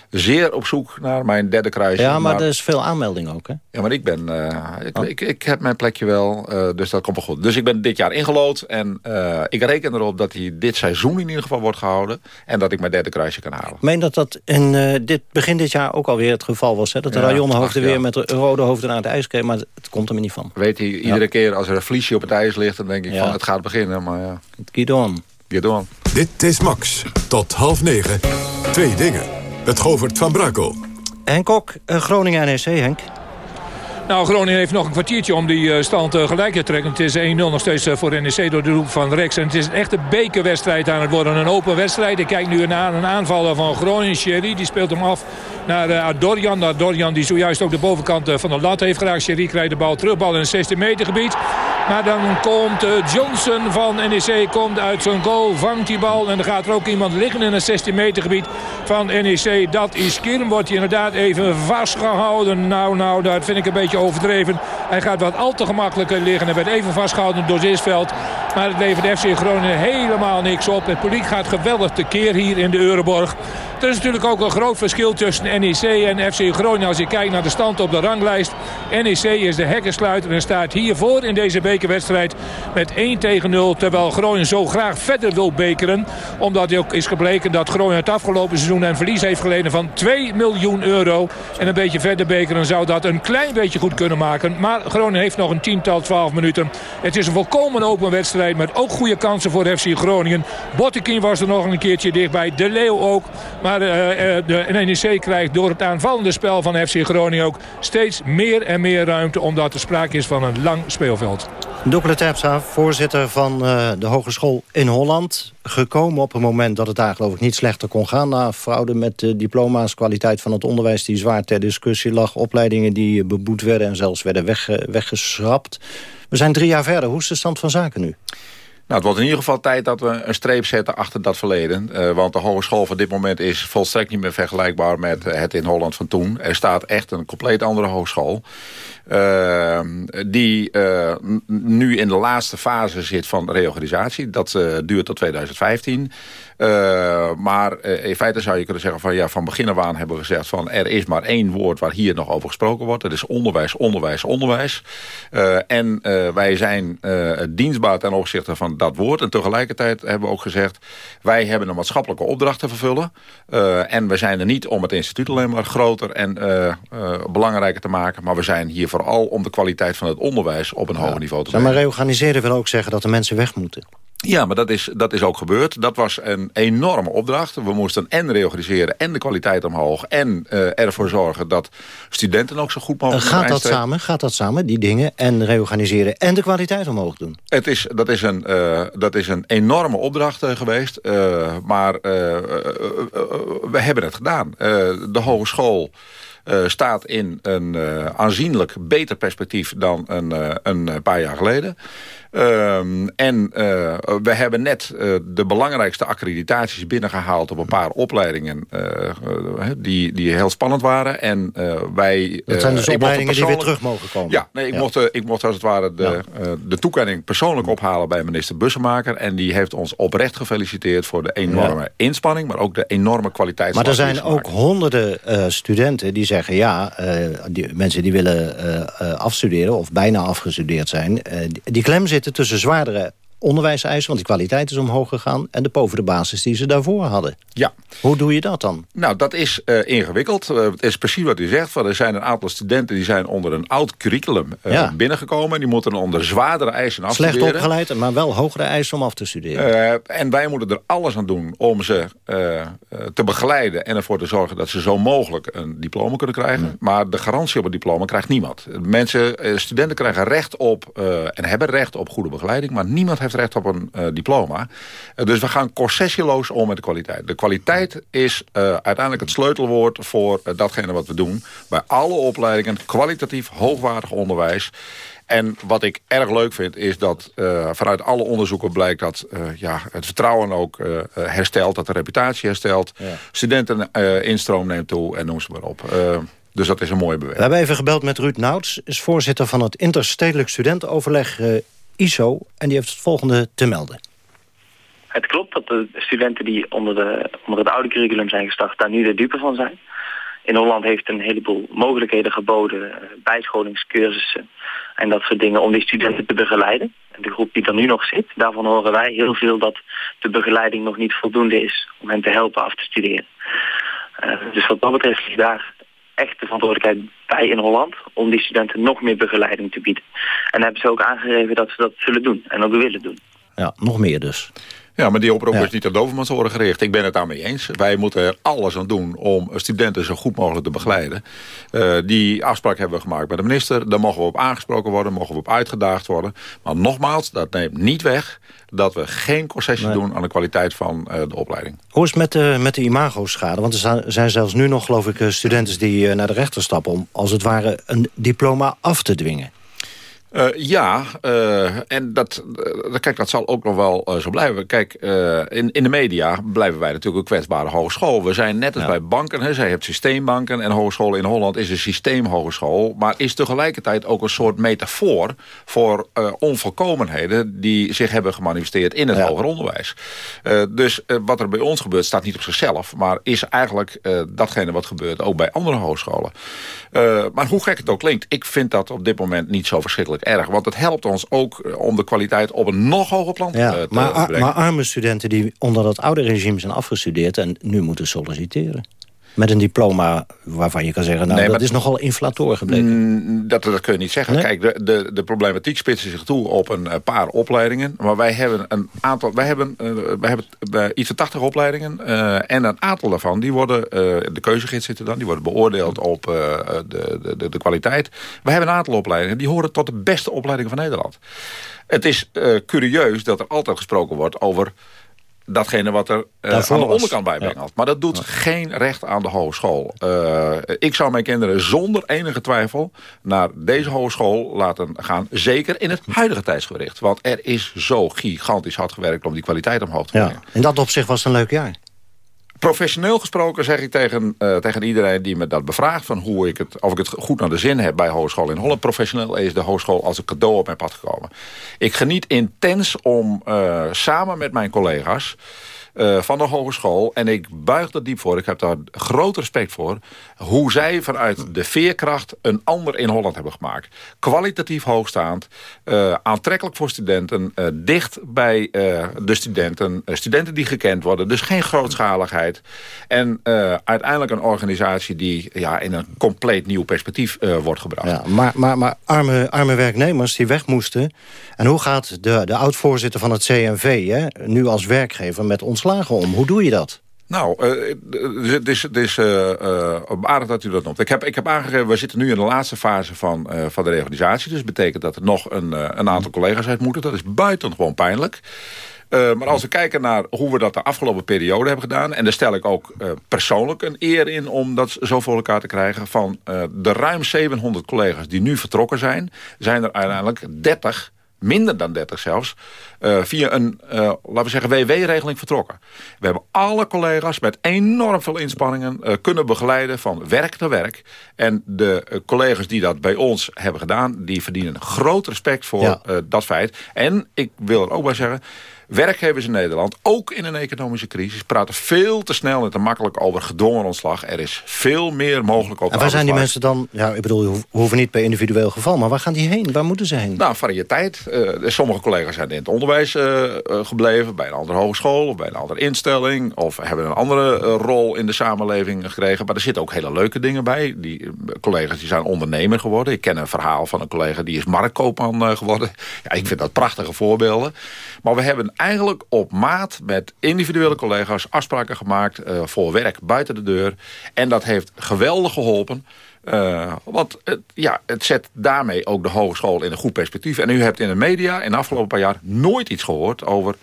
zeer op zoek naar mijn derde kruisje. Ja, maar, maar, er is veel aanmelding ook, hè? Ja, maar ik ben... Uh, ik, oh. ik, ik, heb mijn plekje wel, uh, dus dat komt wel goed. Dus ik ben dit jaar ingelood en uh, ik reken erop dat hij dit seizoen in ieder geval wordt gehouden... en dat ik mijn derde kruisje kan halen. Ik meen dat dat in dit, begin dit jaar ook alweer het geval was, hè? Dat de ja, rajonhoofden weer met rode hoofden naar het ijs kregen, maar het komt er me niet van. Weet hij, iedere ja. keer als er een vliesje op het ijs ligt, dan denk ik van het gaat beginnen, maar ja. Het gaat on. Get on. Dit is Max. Tot half negen. Twee dingen. Het Govert van Brakel. Henk Kok, Groningen NEC, Henk. Nou, Groningen heeft nog een kwartiertje om die uh, stand uh, gelijk te trekken. Het is 1-0 nog steeds uh, voor NEC door de roep van Rex. En het is een echte bekerwedstrijd aan het worden. Een open wedstrijd. Ik kijk nu naar een aanvaller van Groningen. Sherry, die speelt hem af naar uh, Adorian. Adorian die zojuist ook de bovenkant van de lat heeft geraakt. Sherry krijgt de bal terug. Bal in het 16 meter gebied. Maar dan komt Johnson van NEC komt uit zijn goal. Vangt die bal. En dan gaat er ook iemand liggen in het 16 meter gebied van NEC. Dat is Kirm. Wordt hij inderdaad even vastgehouden. Nou, nou, dat vind ik een beetje overdreven. Hij gaat wat al te gemakkelijk liggen. Hij werd even vastgehouden door Zisveld. Maar het levert FC Groningen helemaal niks op. Het publiek gaat geweldig tekeer hier in de Euroborg. Er is natuurlijk ook een groot verschil tussen NEC en FC Groningen. Als je kijkt naar de stand op de ranglijst. NEC is de hekkensluiter en staat hiervoor in deze bekerwedstrijd met 1 tegen 0. Terwijl Groningen zo graag verder wil bekeren. Omdat ook is gebleken dat Groningen het afgelopen seizoen een verlies heeft geleden van 2 miljoen euro. En een beetje verder bekeren zou dat een klein beetje goed kunnen maken. Maar Groningen heeft nog een tiental, 12 minuten. Het is een volkomen open wedstrijd met ook goede kansen voor FC Groningen. Bottekin was er nog een keertje dichtbij. De Leeuw ook. Maar uh, de NEC krijgt door het aanvallende spel van FC Groningen ook steeds meer en meer ruimte. Omdat er sprake is van een lang speelveld. Doekle Terpstra, voorzitter van uh, de Hogeschool in Holland. Gekomen op een moment dat het daar geloof ik niet slechter kon gaan. Na fraude met diploma's, kwaliteit van het onderwijs die zwaar ter discussie lag. Opleidingen die beboet werden en zelfs werden wegge weggeschrapt. We zijn drie jaar verder. Hoe is de stand van zaken nu? Nou, het wordt in ieder geval tijd dat we een streep zetten achter dat verleden. Uh, want de hogeschool van dit moment is volstrekt niet meer vergelijkbaar met het in Holland van toen. Er staat echt een compleet andere hogeschool. Uh, die uh, nu in de laatste fase zit van reorganisatie. Dat duurt tot 2015. Maar in feite zou je kunnen zeggen van ja, van begin af aan hebben we gezegd van er is maar één woord waar hier nog over gesproken wordt. Dat is onderwijs, onderwijs, onderwijs. en wij zijn dienstbaar ten opzichte van dat woord. En tegelijkertijd hebben we ook gezegd wij hebben een maatschappelijke opdracht te vervullen. en we zijn er niet om het instituut alleen maar groter en belangrijker te maken. Maar we zijn hier voor vooral om de kwaliteit van het onderwijs op een ja. hoger niveau te brengen. Maar reorganiseren wil ook zeggen dat de mensen weg moeten. Ja, maar dat is, dat is ook gebeurd. Dat was een enorme opdracht. We moesten en reorganiseren en de kwaliteit omhoog... en uh, ervoor zorgen dat studenten ook zo goed mogelijk... Gaat dat samen? Gaat dat samen, die dingen? En reorganiseren en de kwaliteit omhoog doen? Het is, dat, is een, uh, dat is een enorme opdracht uh, geweest. maar we hebben het gedaan. de hogeschool... Uh, staat in een uh, aanzienlijk beter perspectief dan een, uh, een paar jaar geleden. Um, en uh, we hebben net uh, de belangrijkste accreditaties binnengehaald op een paar opleidingen uh, die, die heel spannend waren. En wij, dat zijn dus opleidingen die weer terug mogen komen. Ja, nee, ik, ja. Mocht, ik mocht als het ware de, ja. de toekenning persoonlijk ophalen bij minister Bussemaker. En die heeft ons oprecht gefeliciteerd voor de enorme ja. inspanning, maar ook de enorme kwaliteit. Maar er zijn ook honderden studenten die zeggen ja, die, mensen die willen afstuderen of bijna afgestudeerd zijn, die klem zitten tussen zwaardere onderwijseisen, want die kwaliteit is omhoog gegaan... en de boven de basis die ze daarvoor hadden. Ja. Hoe doe je dat dan? Nou, dat is uh, ingewikkeld. Uh, het is precies wat u zegt. er zijn een aantal studenten die zijn onder een oud curriculum uh, ja. binnengekomen. Die moeten onder zwaardere eisen afstuderen. Slecht opgeleid, maar wel hogere eisen om af te studeren. en wij moeten er alles aan doen om ze te begeleiden... en ervoor te zorgen dat ze zo mogelijk een diploma kunnen krijgen. Ja. Maar de garantie op een diploma krijgt niemand. Mensen, studenten krijgen recht op en hebben recht op goede begeleiding... maar niemand heeft recht op een uh, diploma. Uh, dus we gaan concessieloos om met de kwaliteit. De kwaliteit is uh, uiteindelijk het sleutelwoord voor datgene wat we doen. Bij alle opleidingen kwalitatief hoogwaardig onderwijs. En wat ik erg leuk vind is dat uh, vanuit alle onderzoeken blijkt dat uh, ja, het vertrouwen ook uh, herstelt. Dat de reputatie herstelt. Ja. Studenten instroom neemt toe en noem ze maar op. dus dat is een mooie beweging. We hebben even gebeld met Ruud Nouts. is voorzitter van het Interstedelijk Studentenoverleg ISO. En die heeft het volgende te melden. Het klopt dat de studenten die onder, de, onder het oude curriculum zijn gestart... daar nu de dupe van zijn. In Holland heeft een heleboel mogelijkheden geboden, bijscholingscursussen en dat soort dingen om die studenten te begeleiden. En de groep die er nu nog zit, daarvan horen wij heel veel dat de begeleiding nog niet voldoende is om hen te helpen af te studeren. Uh, dus wat dat betreft is daar echt de verantwoordelijkheid bij in Holland om die studenten nog meer begeleiding te bieden. En hebben ze ook aangegeven dat ze dat zullen doen en ook willen doen. Ja, nog meer dus. Ja, maar die oproep ja. is niet aan dovermansoren gericht. Ik ben het daarmee eens. Wij moeten er alles aan doen om studenten zo goed mogelijk te begeleiden. Uh, die afspraak hebben we gemaakt met de minister. Daar mogen we op aangesproken worden, mogen we op uitgedaagd worden. Maar nogmaals, dat neemt niet weg dat we geen concessie nee. doen aan de kwaliteit van uh, de opleiding. Hoe is het met de, met de imago-schade? Want er zijn zelfs nu nog, geloof ik, studenten die naar de rechter stappen... om als het ware een diploma af te dwingen. Uh, ja, uh, en dat, uh, kijk, dat zal ook nog wel zo blijven. Kijk, in, in de media blijven wij natuurlijk een kwetsbare hogeschool. We zijn net als ja. bij banken, hè, zij heeft systeembanken... en hogeschool in Holland is een systeemhogeschool... maar is tegelijkertijd ook een soort metafoor... voor onvolkomenheden die zich hebben gemanifesteerd in het ja. hoger onderwijs. dus wat er bij ons gebeurt staat niet op zichzelf... maar is eigenlijk datgene wat gebeurt ook bij andere hogescholen. maar hoe gek het ook klinkt, ik vind dat op dit moment niet zo verschrikkelijk erg. Want het helpt ons ook eh, om de kwaliteit op een nog hoger plan ja, te maar, brengen. Maar arme studenten die onder dat oude regime zijn afgestudeerd... en nu moeten solliciteren met een diploma waarvan je kan zeggen... nou, nee, dat is nogal inflator gebleken. Dat, dat kun je niet zeggen. Nee? Kijk, de, de, de problematiek spitst zich toe op een paar opleidingen. Maar wij hebben een aantal... Wij hebben, uh, wij hebben uh, iets van 80 opleidingen. Uh, en een aantal daarvan, die worden... de keuzegids zitten dan, die worden beoordeeld op de, de, de kwaliteit. We hebben een aantal opleidingen, die horen tot de beste opleidingen van Nederland. Het is curieus dat er altijd gesproken wordt over datgene wat er uh, aan de onderkant bij brengt. Maar dat doet geen recht aan de hogeschool. Uh, ik zou mijn kinderen zonder enige twijfel naar deze hogeschool laten gaan. Zeker in het huidige tijdsgericht. Want er is zo gigantisch hard gewerkt om die kwaliteit omhoog te brengen. Ja, in dat opzicht was het een leuk jaar professioneel gesproken zeg ik tegen, uh, tegen iedereen die me dat bevraagt... Van hoe ik het, of ik het goed naar de zin heb bij Hogeschool in Holland. Professioneel is de hogeschool als een cadeau op mijn pad gekomen. Ik geniet intens om uh, samen met mijn collega's... Uh, van de hogeschool. En ik buig er diep voor. Ik heb daar groot respect voor. Hoe zij vanuit de veerkracht een ander in Holland hebben gemaakt. Kwalitatief hoogstaand. Uh, aantrekkelijk voor studenten. Uh, dicht bij de studenten. studenten die gekend worden. Dus geen grootschaligheid. En uiteindelijk een organisatie die ja, in een compleet nieuw perspectief wordt gebracht. Ja, maar maar, maar arme, arme werknemers die weg moesten. En hoe gaat de, de oud-voorzitter van het CNV hè, nu als werkgever met ontslag om. Hoe doe je dat? Nou, uh, het is, het is uh, aardig dat u dat noemt. Ik heb, ik heb aangegeven, we zitten nu in de laatste fase van, van de reorganisatie. Dus dat betekent dat er nog een, een aantal collega's uit moeten. Dat is buitengewoon pijnlijk. maar als we kijken naar hoe we dat de afgelopen periode hebben gedaan... en daar stel ik ook persoonlijk een eer in om dat zo voor elkaar te krijgen... van de ruim 700 collega's die nu vertrokken zijn... zijn er uiteindelijk 30 minder dan 30 zelfs, uh, via een, uh, laten we zeggen, WW-regeling vertrokken. We hebben alle collega's met enorm veel inspanningen uh, kunnen begeleiden van werk naar werk. En de collega's die dat bij ons hebben gedaan, die verdienen groot respect voor ja. dat feit. En ik wil er ook bij zeggen, Werkgevers in Nederland, ook in een economische crisis... praten veel te snel en te makkelijk over gedwongen ontslag. Er is veel meer mogelijk op En waar zijn die mensen dan... Ja, ik bedoel, we hoeven niet per individueel geval... maar waar gaan die heen? Waar moeten ze heen? Nou, variëteit. Uh, sommige collega's zijn in het onderwijs uh, gebleven... bij een andere hogeschool of bij een andere instelling... of hebben een andere rol in de samenleving gekregen. Maar er zitten ook hele leuke dingen bij. Die collega's die zijn ondernemer geworden. Ik ken een verhaal van een collega die is marktkoopman geworden. Ja, ik vind dat prachtige voorbeelden. Maar we hebben eigenlijk op maat met individuele collega's afspraken gemaakt uh, voor werk buiten de deur. En dat heeft geweldig geholpen. Uh, want ja, het zet daarmee ook de hogeschool in een goed perspectief. En u hebt in de media in de afgelopen paar jaar nooit iets gehoord over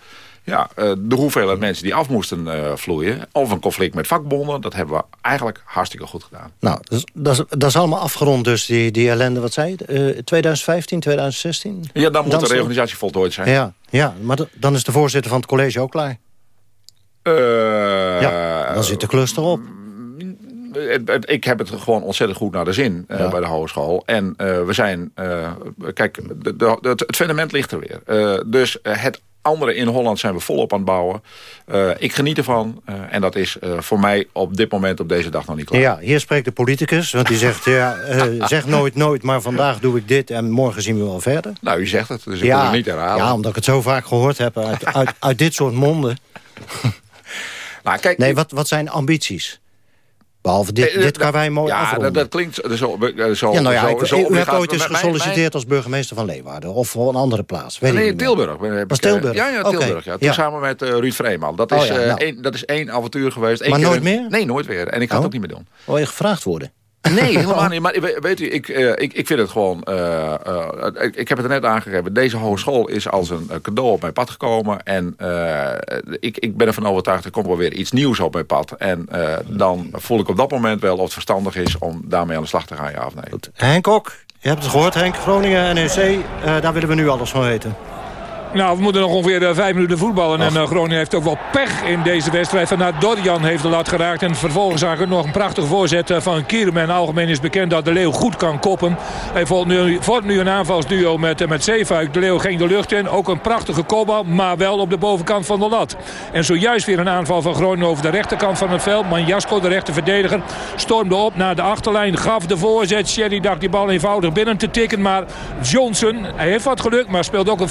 ja, uh, de hoeveelheid mensen die af moesten uh, vloeien. Of een conflict met vakbonden. Dat hebben we eigenlijk hartstikke goed gedaan. Nou, dat, is, dat is allemaal afgerond dus, die, die ellende. Wat zei je? Uh, 2015, 2016? Ja, dan moet dan de reorganisatie voltooid zijn. Ja, ja maar dan is de voorzitter van het college ook klaar. ja, dan zit de cluster op ik heb het gewoon ontzettend goed naar de zin uh, bij de hogeschool. En we zijn... Kijk, de, de, het fundament ligt er weer. dus het andere in Holland zijn we volop aan het bouwen. Uh, ik geniet ervan. Uh, en dat is uh, voor mij op dit moment, op deze dag nog niet klaar. Ja, hier spreekt de politicus. Want die zegt, ja, zeg nooit nooit, maar vandaag doe ik dit... en morgen zien we wel verder. Nou, u zegt het, dus ik ja, het niet herhalen. Ja, omdat ik het zo vaak gehoord heb uit, uit, uit dit soort monden. <laughs> nou, kijk, nee, wat, wat zijn ambities? Behalve dit, nee, dit wij mooi ja, afronden. Dat, dat klinkt zo... zo ja, nou ja, ik, zo, u, hebt ooit eens gesolliciteerd mijn... als burgemeester van Leeuwarden. Of voor een andere plaats. Weet nee, ik Tilburg. Was Tilburg? Ja, ja Tilburg. Okay. Ja. Samen met uh, Ruud Vreeman. Dat is, oh, nou. uh, dat is één avontuur geweest. Eén maar keer nooit meer? Nee, nooit weer. En ik ga oh. het ook niet meer doen. Wil je gevraagd worden? Nee, <laughs> helemaal niet. Maar weet u, ik, uh, ik, ik vind het gewoon... Uh, uh, ik, ik heb het er net aangegeven. Deze hogeschool is als een cadeau op mijn pad gekomen. En ik, ik ben ervan overtuigd, er komt wel weer iets nieuws op mijn pad. En dan voel ik op dat moment wel of het verstandig is... om daarmee aan de slag te gaan, ja of nee. Henk Kok, je hebt het gehoord, Henk. Groningen, NEC, daar willen we nu alles van weten. Nou, we moeten nog ongeveer vijf minuten voetballen. En uh, Groningen heeft ook wel pech in deze wedstrijd. Van Dorian heeft de lat geraakt. En vervolgens zag ik nog een prachtige voorzet van Kierman. Algemeen is bekend dat de Leeuw goed kan koppen. Hij vormt nu, vormt nu een aanvalsduo met, met Zeefuik. De Leeuw ging de lucht in. Ook een prachtige kopbal, maar wel op de bovenkant van de lat. En zojuist weer een aanval van Groningen over de rechterkant van het veld. Manjasko, de rechterverdediger, stormde op naar de achterlijn. Gaf de voorzet. Sherry dacht die bal eenvoudig binnen te tikken. Maar Johnson, hij heeft wat geluk, maar speelt ook een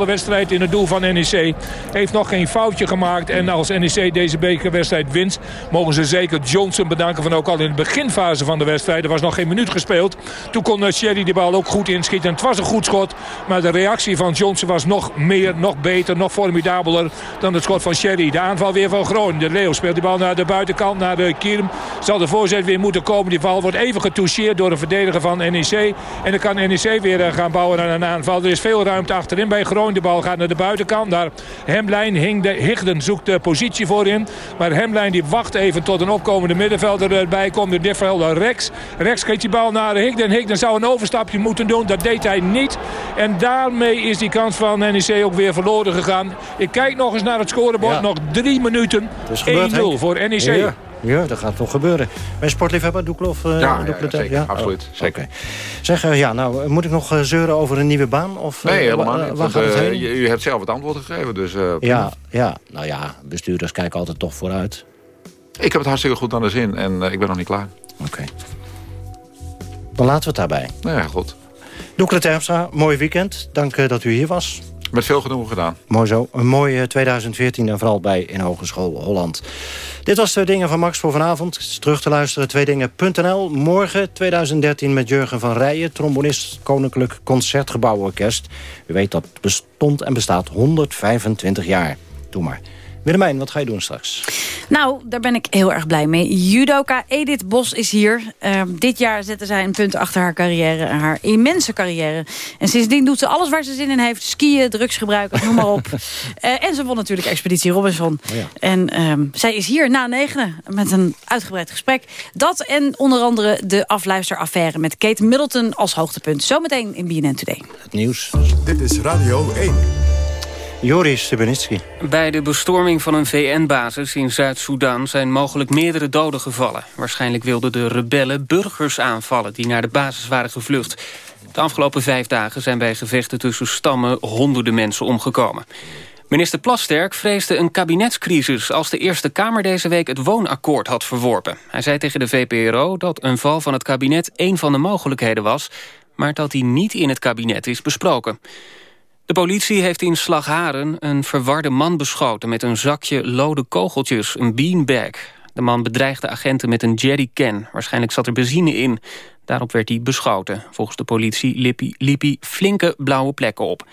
formidabele wedstrijd in het doel van NEC. Heeft nog geen foutje gemaakt. En als NEC deze bekerwedstrijd wint... mogen ze zeker Johnson bedanken van ook al in de beginfase van de wedstrijd. Er was nog geen minuut gespeeld. Toen kon Sherry die bal ook goed inschieten. Het was een goed schot. Maar de reactie van Johnson was nog meer, nog beter, nog formidabeler... dan het schot van Sherry. De aanval weer van Groningen. De Leeuw speelt die bal naar de buitenkant, naar de Kierm. Zal de voorzet weer moeten komen. Die bal wordt even getoucheerd door een verdediger van NEC. En dan kan NEC weer gaan bouwen aan een aanval. Er is veel ruimte achterin bij Groningen. De bal gaat naar de buitenkant. Daar Hemlijn, Higden zoekt de positie voor in. Maar Hemlijn die wacht even tot een opkomende middenvelder erbij komt. In dit geval Rex. Rex kreeg die bal naar Higden. Higden zou een overstapje moeten doen. Dat deed hij niet. En daarmee is die kans van NEC ook weer verloren gegaan. Ik kijk nog eens naar het scorebord. Nog drie minuten. 1-0 voor NEC. Ja. Ja, dat gaat nog gebeuren. Bij sportliefhebber, Doeklof? Uh, ja, ja, zeker, ja? absoluut. Oh, zeker. Zeg, uh, ja, nou, moet ik nog zeuren over een nieuwe baan? Of, nee, helemaal niet. Want, u hebt zelf het antwoord gegeven. Dus, ja, ja, nou ja, bestuurders kijken altijd toch vooruit. Ik heb het hartstikke goed aan de zin en ik ben nog niet klaar. Oké. Dan laten we het daarbij. Nou ja, goed. Doekle Terpstra, mooi weekend. Dank dat u hier was. Met veel genoegen gedaan. Mooi zo. Een mooie 2014 en vooral bij in Hogeschool Holland. Dit was Twee Dingen van Max voor vanavond. Terug te luisteren, tweedingen.nl. Morgen 2013 met Jurgen van Rijen, trombonist Koninklijk Concertgebouworkest. U weet dat bestond en bestaat 125 jaar. Doe maar. Willemijn, wat ga je doen straks? Nou, daar ben ik heel erg blij mee. Judoka Edith Bos is hier. Uh, dit jaar zette zij een punt achter haar carrière. Haar immense carrière. En sindsdien doet ze alles waar ze zin in heeft. Skiën, drugs gebruiken, noem maar op. uh, <laughs> en ze won natuurlijk Expeditie Robinson. Oh ja. En um, zij is hier na negenen met een uitgebreid gesprek. Dat en onder andere de afluisteraffaire met Kate Middleton als hoogtepunt. Zometeen in BNN Today. Het nieuws. Dit is Radio 1. Joris Stubenitski. Bij de bestorming van een VN-basis in Zuid-Soedan... zijn mogelijk meerdere doden gevallen. Waarschijnlijk wilden de rebellen burgers aanvallen... die naar de basis waren gevlucht. De afgelopen vijf dagen zijn bij gevechten tussen stammen... honderden mensen omgekomen. Minister Plasterk vreesde een kabinetscrisis... als de Eerste Kamer deze week het woonakkoord had verworpen. Hij zei tegen de VPRO dat een val van het kabinet... een van de mogelijkheden was... maar dat die niet in het kabinet is besproken. De politie heeft in Slagharen een verwarde man beschoten... met een zakje lode kogeltjes, een beanbag. De man bedreigde agenten met een jerrycan. Waarschijnlijk zat er benzine in. Daarop werd hij beschoten. Volgens de politie liep hij flinke blauwe plekken op.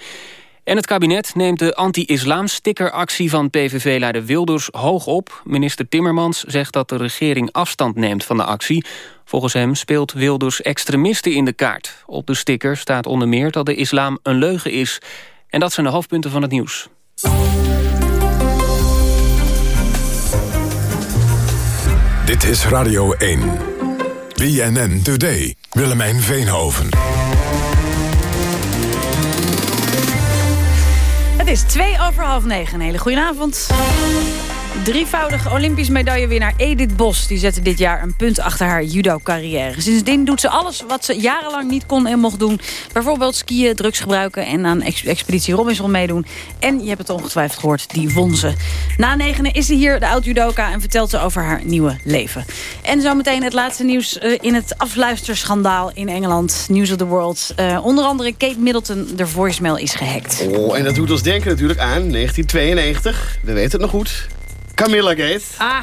En het kabinet neemt de anti-islam stickeractie van PVV-leider Wilders hoog op. Minister Timmermans zegt dat de regering afstand neemt van de actie. Volgens hem speelt Wilders extremisten in de kaart. Op de sticker staat onder meer dat de islam een leugen is. En dat zijn de hoofdpunten van het nieuws. Dit is Radio 1. BNN Today. Willemijn Veenhoven. Het is twee over half negen. Een hele goede avond. Drievoudig Olympisch medaillewinnaar Edith Bos... die zette dit jaar een punt achter haar judo-carrière. Sindsdien doet ze alles wat ze jarenlang niet kon en mocht doen. Bijvoorbeeld skiën, drugs gebruiken en aan Expeditie Robinson meedoen. En je hebt het ongetwijfeld gehoord, die won ze. Na negenen is ze hier, de oud-judoka... en vertelt ze over haar nieuwe leven. En zometeen het laatste nieuws uh, in het afluisterschandaal in Engeland. News of the World. Uh, onder andere Kate Middleton, de voicemail is gehackt. Oh, en dat doet ons denken natuurlijk aan 1992. We weten het nog goed. Camilla Gate. Ah,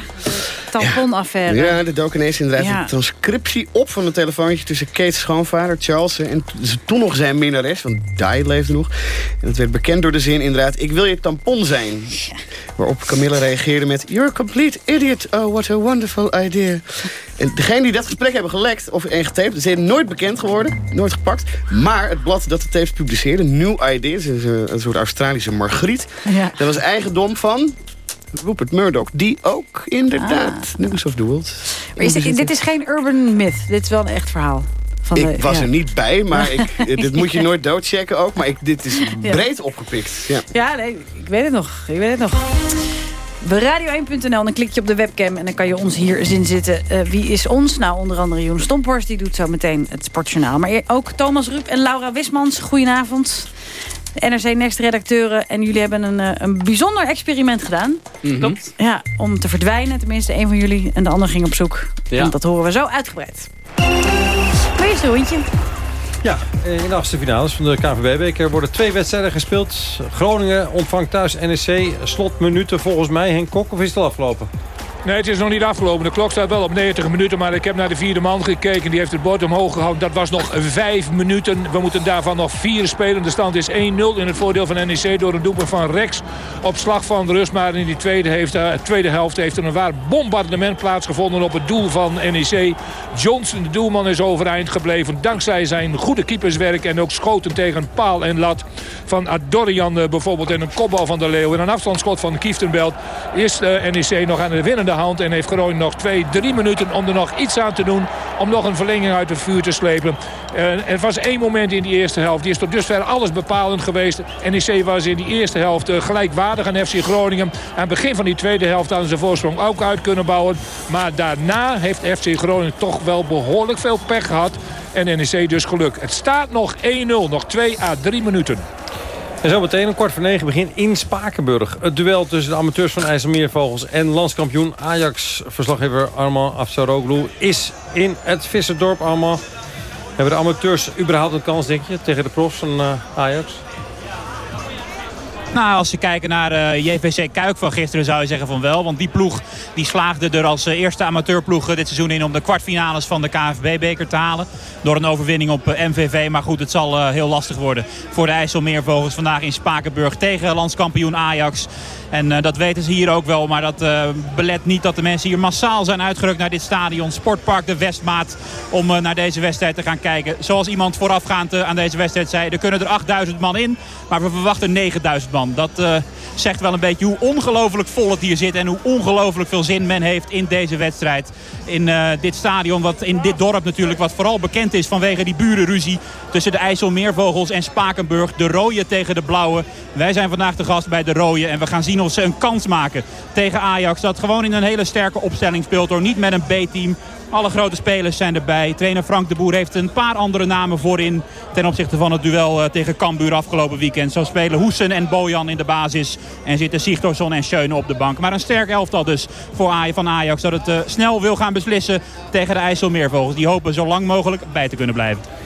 tamponaffaire. Ja, de dook ineens inderdaad ja. een transcriptie op van een telefoontje... tussen Kate's schoonvader, Charles, en ze toen nog zijn minnares... want Di leefde nog. En het werd bekend door de zin inderdaad... ik wil je tampon zijn. Ja. Waarop Camilla reageerde met... You're a complete idiot. Oh, what a wonderful idea. En degene die dat gesprek hebben gelekt of ingetaped... zijn nooit bekend geworden, nooit gepakt. Maar het blad dat de tapes publiceerde, New Ideas... een soort Australische Margriet... Ja. dat was eigendom van Rupert Murdoch. Die ook inderdaad ah. News of the World. Maar is dit, dit is geen urban myth. Dit is wel een echt verhaal. Van ik was er niet bij, maar ik, dit moet je nooit doodchecken ook. Maar ik, dit is breed opgepikt. Ja, ja nee, ik weet het nog. Ik weet het nog. Radio1.nl, dan klik je op de webcam en dan kan je ons hier zien zitten. Uh, wie is ons? Nou, onder andere Joen Stomphorst, die doet zo meteen het sportjournaal. Maar ook Thomas Rup en Laura Wismans, goedenavond. NRC Next-redacteuren. En jullie hebben een, eh, een bijzonder experiment gedaan. Mm Klopt. Ja, om te verdwijnen. Tenminste, een van jullie en de ander ging op zoek. Ja. En dat horen we zo uitgebreid. Is het, hondje? Ja, in de achtste finales van de KVB-beker worden twee wedstrijden gespeeld. Groningen ontvangt thuis NEC. Slotminuten volgens mij. Henk Kok, of is het al afgelopen? Nee, het is nog niet afgelopen. De klok staat wel op 90 minuten. Maar ik heb naar de vierde man gekeken. Die heeft het bord omhoog gehouden. Dat was nog vijf minuten. We moeten daarvan nog vier spelen. De stand is 1-0 in het voordeel van NEC. Door een doelpunt van Rex op slag van rust. Maar in die tweede, uh, tweede helft heeft er een waar bombardement plaatsgevonden op het doel van NEC. Johnson, de doelman, is overeind gebleven. Dankzij zijn goede keeperswerk. En ook schoten tegen paal en lat van Adorian uh, bijvoorbeeld. En een kopbal van de Leeuw. En een afstandsschot van Kieftenbelt. Is uh, NEC nog aan de winnende hand. En heeft Groningen nog twee, drie minuten om er nog iets aan te doen. Om nog een verlenging uit het vuur te slepen. Uh, er was één moment in die eerste helft. Die is tot dusver alles bepalend geweest. NEC was in die eerste helft uh, gelijkwaardig aan FC Groningen. Aan het begin van die tweede helft hadden ze voorsprong ook uit kunnen bouwen. Maar daarna heeft FC Groningen toch wel behoorlijk veel pech gehad. En NEC dus geluk. Het staat nog 1-0. Nog 2 à 3 minuten. En zo meteen een kwart voor negen begin in Spakenburg. Het duel tussen de amateurs van IJsselmeervogels en landskampioen Ajax. Verslaggever Armand Afsaroglu is in het Visserdorp. Armand, hebben de amateurs überhaupt een kans, denk je, tegen de profs van uh, Ajax? Nou, als je kijkt naar uh, JVC Kuik van gisteren zou je zeggen van wel. Want die ploeg die slaagde er als uh, eerste amateurploeg dit seizoen in... om de kwartfinales van de KNVB-beker te halen. Door een overwinning op MVV. Maar goed, het zal heel lastig worden voor de IJsselmeervogels. Vandaag in Spakenburg tegen landskampioen Ajax. En dat weten ze hier ook wel. Maar dat belet niet dat de mensen hier massaal zijn uitgerukt naar dit stadion. Sportpark de Westmaat. Om naar deze wedstrijd te gaan kijken. Zoals iemand voorafgaand aan deze wedstrijd zei. Er kunnen er 8000 man in. Maar we verwachten 9000 man. Dat zegt wel een beetje hoe ongelooflijk vol het hier zit. En hoe ongelooflijk veel zin men heeft in deze wedstrijd. In dit stadion. Wat in dit dorp natuurlijk. Wat vooral bekend is vanwege die burenruzie. Tussen de IJsselmeervogels en Spakenburg. De rode tegen de blauwe. Wij zijn vandaag de gast bij de rode. En we gaan zien of ze een kans maken tegen Ajax. Dat gewoon in een hele sterke opstelling speelt door niet met een B-team. Alle grote spelers zijn erbij. Trainer Frank de Boer heeft een paar andere namen voorin... ten opzichte van het duel tegen Cambuur afgelopen weekend. Zo spelen Hoesen en Bojan in de basis. En zitten Sigtorsson en Schöne op de bank. Maar een sterk elftal dus voor van Ajax... dat het uh, snel wil gaan beslissen tegen de IJsselmeervogels. Die hopen zo lang mogelijk bij te kunnen blijven.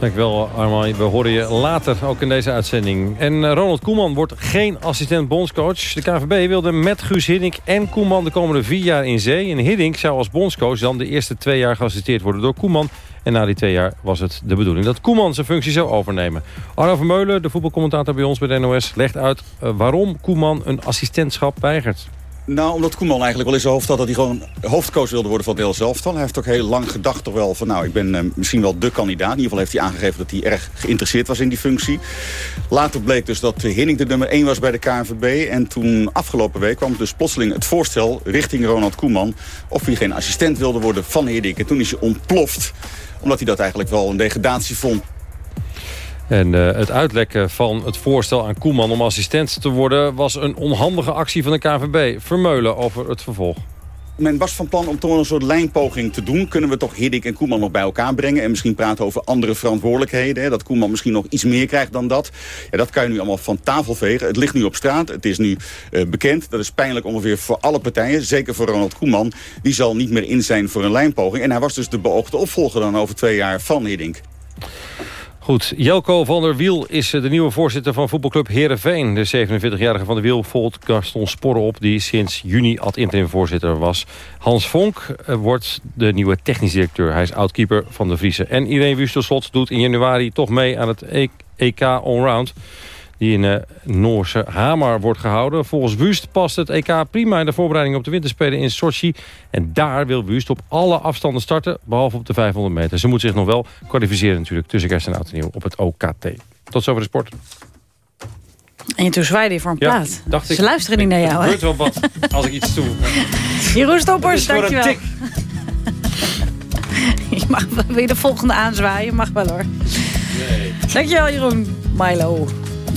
Dankjewel Armand. We horen je later ook in deze uitzending. En Ronald Koeman wordt geen assistent bondscoach. De KVB wilde met Guus Hiddink en Koeman de komende vier jaar in zee. En Hiddink zou als bondscoach dan de eerste twee jaar geassisteerd worden door Koeman. En na die twee jaar was het de bedoeling dat Koeman zijn functie zou overnemen. Arno Vermeulen, de voetbalcommentator bij ons bij de NOS... legt uit waarom Koeman een assistentschap weigert. Nou, omdat Koeman eigenlijk wel in zijn hoofd had dat hij gewoon hoofdcoach wilde worden van het hele elftal. Hij heeft ook heel lang gedacht toch wel van nou, ik ben uh, misschien wel de kandidaat. In ieder geval heeft hij aangegeven dat hij erg geïnteresseerd was in die functie. Later bleek dus dat Hinning de nummer 1 was bij de KNVB. En toen afgelopen week kwam dus plotseling het voorstel richting Ronald Koeman... of hij geen assistent wilde worden van Hiddink. En toen is hij ontploft, omdat hij dat eigenlijk wel een degradatie vond en uh, het uitlekken van het voorstel aan Koeman om assistent te worden... was een onhandige actie van de KVB. Vermeulen over het vervolg. Men was van plan om toch een soort lijnpoging te doen. Kunnen we toch Hiddink en Koeman nog bij elkaar brengen... en misschien praten over andere verantwoordelijkheden. Hè? Dat Koeman misschien nog iets meer krijgt dan dat. Ja, dat kan je nu allemaal van tafel vegen. Het ligt nu op straat. Het is nu uh, bekend. Dat is pijnlijk ongeveer voor alle partijen. Zeker voor Ronald Koeman. Die zal niet meer in zijn voor een lijnpoging. En hij was dus de beoogde opvolger dan over twee jaar van Hiddink. Goed, Jelko van der Wiel is de nieuwe voorzitter van voetbalclub Heerenveen. De 47-jarige van der Wiel volgt Gaston Sporren op... die sinds juni ad interim voorzitter was. Hans Vonk wordt de nieuwe technisch directeur. Hij is oudkeeper van de Friese. En Irene Wustelslot doet in januari toch mee aan het EK Allround die in uh, Noorse Hamar wordt gehouden. Volgens Wust past het EK prima in de voorbereiding op de winterspelen in Sochi. En daar wil Wust op alle afstanden starten, behalve op de 500 meter. Ze moet zich nog wel kwalificeren natuurlijk tussen kerst en oud en nieuw op het OKT. Tot zover de sport. En toen zwaaide je voor een ja, plaat. Dacht Ze ik, luisteren niet naar jou. Er gebeurt wel wat als ik iets doe. <laughs> Jeroen Stoppers, dankjewel. Tik. <laughs> Je mag weer de volgende aanzwaaien. Mag wel hoor. Nee. Dankjewel Jeroen. Milo.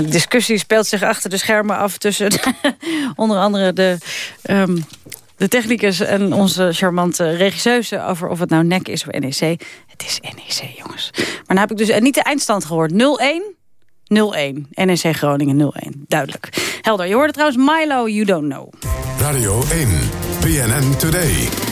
De discussie speelt zich achter de schermen af tussen <laughs> onder andere de, ehm, de technicus en onze charmante regisseuse over of het nou NEC is of NEC. Het is NEC, jongens. Maar dan heb ik dus en niet de eindstand gehoord. 0-1, 0-1. NEC Groningen 0-1. Duidelijk. Helder. Je hoorde trouwens Milo, You Don't Know. Radio 1, BNN Today.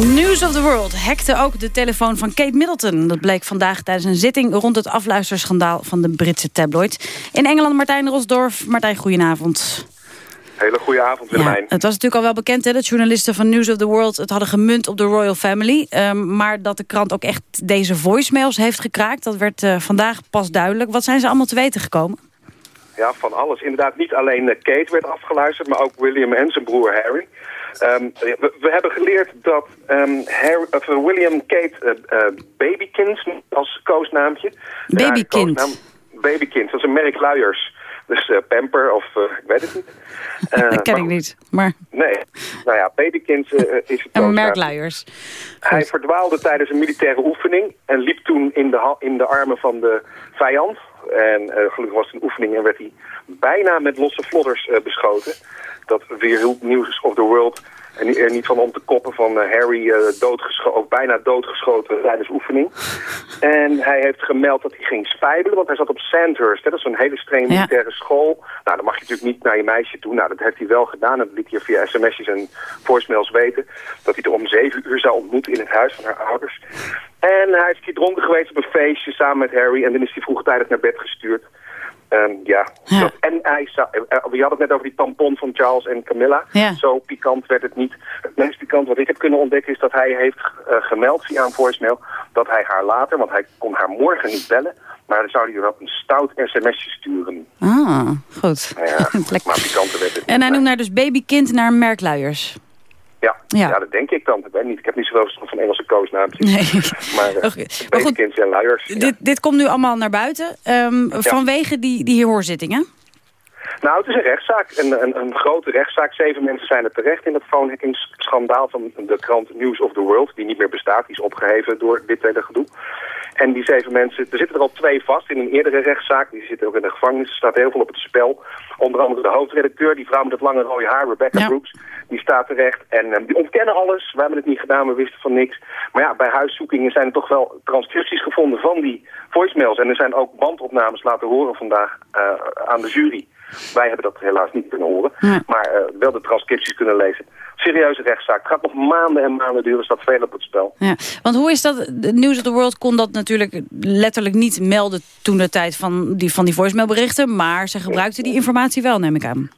News of the World hackte ook de telefoon van Kate Middleton. Dat bleek vandaag tijdens een zitting rond het afluisterschandaal van de Britse tabloid. In Engeland Martijn Rosdorf. Martijn, goedenavond. Hele goede avond, Willemijn. Het was natuurlijk al wel bekend hè, dat journalisten van News of the World... het hadden gemunt op de Royal Family. Ehm, maar dat de krant ook echt deze voicemails heeft gekraakt... dat werd eh, vandaag pas duidelijk. Wat zijn ze allemaal te weten gekomen? Ja, van alles. Inderdaad, niet alleen eh, Kate werd afgeluisterd, maar ook William en zijn broer Harry. Ehm, we, we hebben geleerd dat ehm, Harry, of, eh, William Kate uh, uh, Babykind als koosnaampje. Babykind? Ja, Babykind, dat is een merk luiers. Dus uh, Pamper of uh, ik weet het niet. <laughs> dat ken ik niet, maar... Nee, nou ja, Babykind is het Een merk luiers. Hij verdwaalde tijdens een militaire oefening en liep toen in de, in de armen van de vijand. En gelukkig was het een oefening en werd hij bijna met losse vlodders beschoten. Dat weer News of the World en er niet van om te koppen van Harry doodgeschoten, ook bijna doodgeschoten tijdens oefening. En hij heeft gemeld dat hij ging spijbelen, want hij zat op Sandhurst. Hè, dat is een hele strenge militaire ja. school. Nou, dan mag je natuurlijk niet naar je meisje toe. Nou, dat heeft hij wel gedaan. En dat liet hij via sms'jes en voicemails weten. Dat hij er om zeven uur zou ontmoeten in het huis van haar ouders. En hij is hier dronken geweest op een feestje samen met Harry. En dan is hij vroegtijdig naar bed gestuurd. Um, ja, en hij zou, uh, we hadden het net over die tampon van Charles en Camilla. Ja. Zo pikant werd het niet. Het meest pikant wat ik heb kunnen ontdekken is dat hij heeft uh, gemeld via een voicemail dat hij haar later, want hij kon haar morgen niet bellen, maar dan zou hij wel een stout sms'je sturen. Ah, goed. Ja, <laughs> maar pikanter werd het En hij noemt naar dus babykind naar merkluiers. Ja, ja. ja, dat denk ik dan. Ik weet niet. Ik heb niet zoveel verstand van Engelse koosnaampjes. Nee. <laughs> Maar, uh, okay. maar goed, en luiers. Dit, ja. dit komt nu allemaal naar buiten. Um, ja. Vanwege die, die hoorzittingen? Nou, het is een rechtszaak. Een, een, een grote rechtszaak. Zeven mensen zijn er terecht in het phonehacking-schandaal van de krant News of the World. Die niet meer bestaat. Die is opgeheven door dit hele gedoe. En die zeven mensen, er zitten er al twee vast in een eerdere rechtszaak. Die zitten ook in de gevangenis. Er staat heel veel op het spel. Onder andere de hoofdredacteur, die vrouw met het lange rode haar, Rebecca ja. Brooks. Die staat terecht. En um, die ontkennen alles. We hebben het niet gedaan, we wisten van niks. Maar ja, bij huiszoekingen zijn er toch wel transcripties gevonden van die voicemails. En er zijn ook bandopnames laten horen vandaag uh, aan de jury. Wij hebben dat helaas niet kunnen horen. Ja. Maar uh, wel de transcripties kunnen lezen. Serieuze rechtszaak. Het gaat nog maanden en maanden duren. Staat veel op het spel. Ja. Want hoe is dat? News of the World kon dat natuurlijk letterlijk niet melden toen de tijd van die, van die voicemailberichten. Maar ze gebruikten die informatie wel, neem ik aan.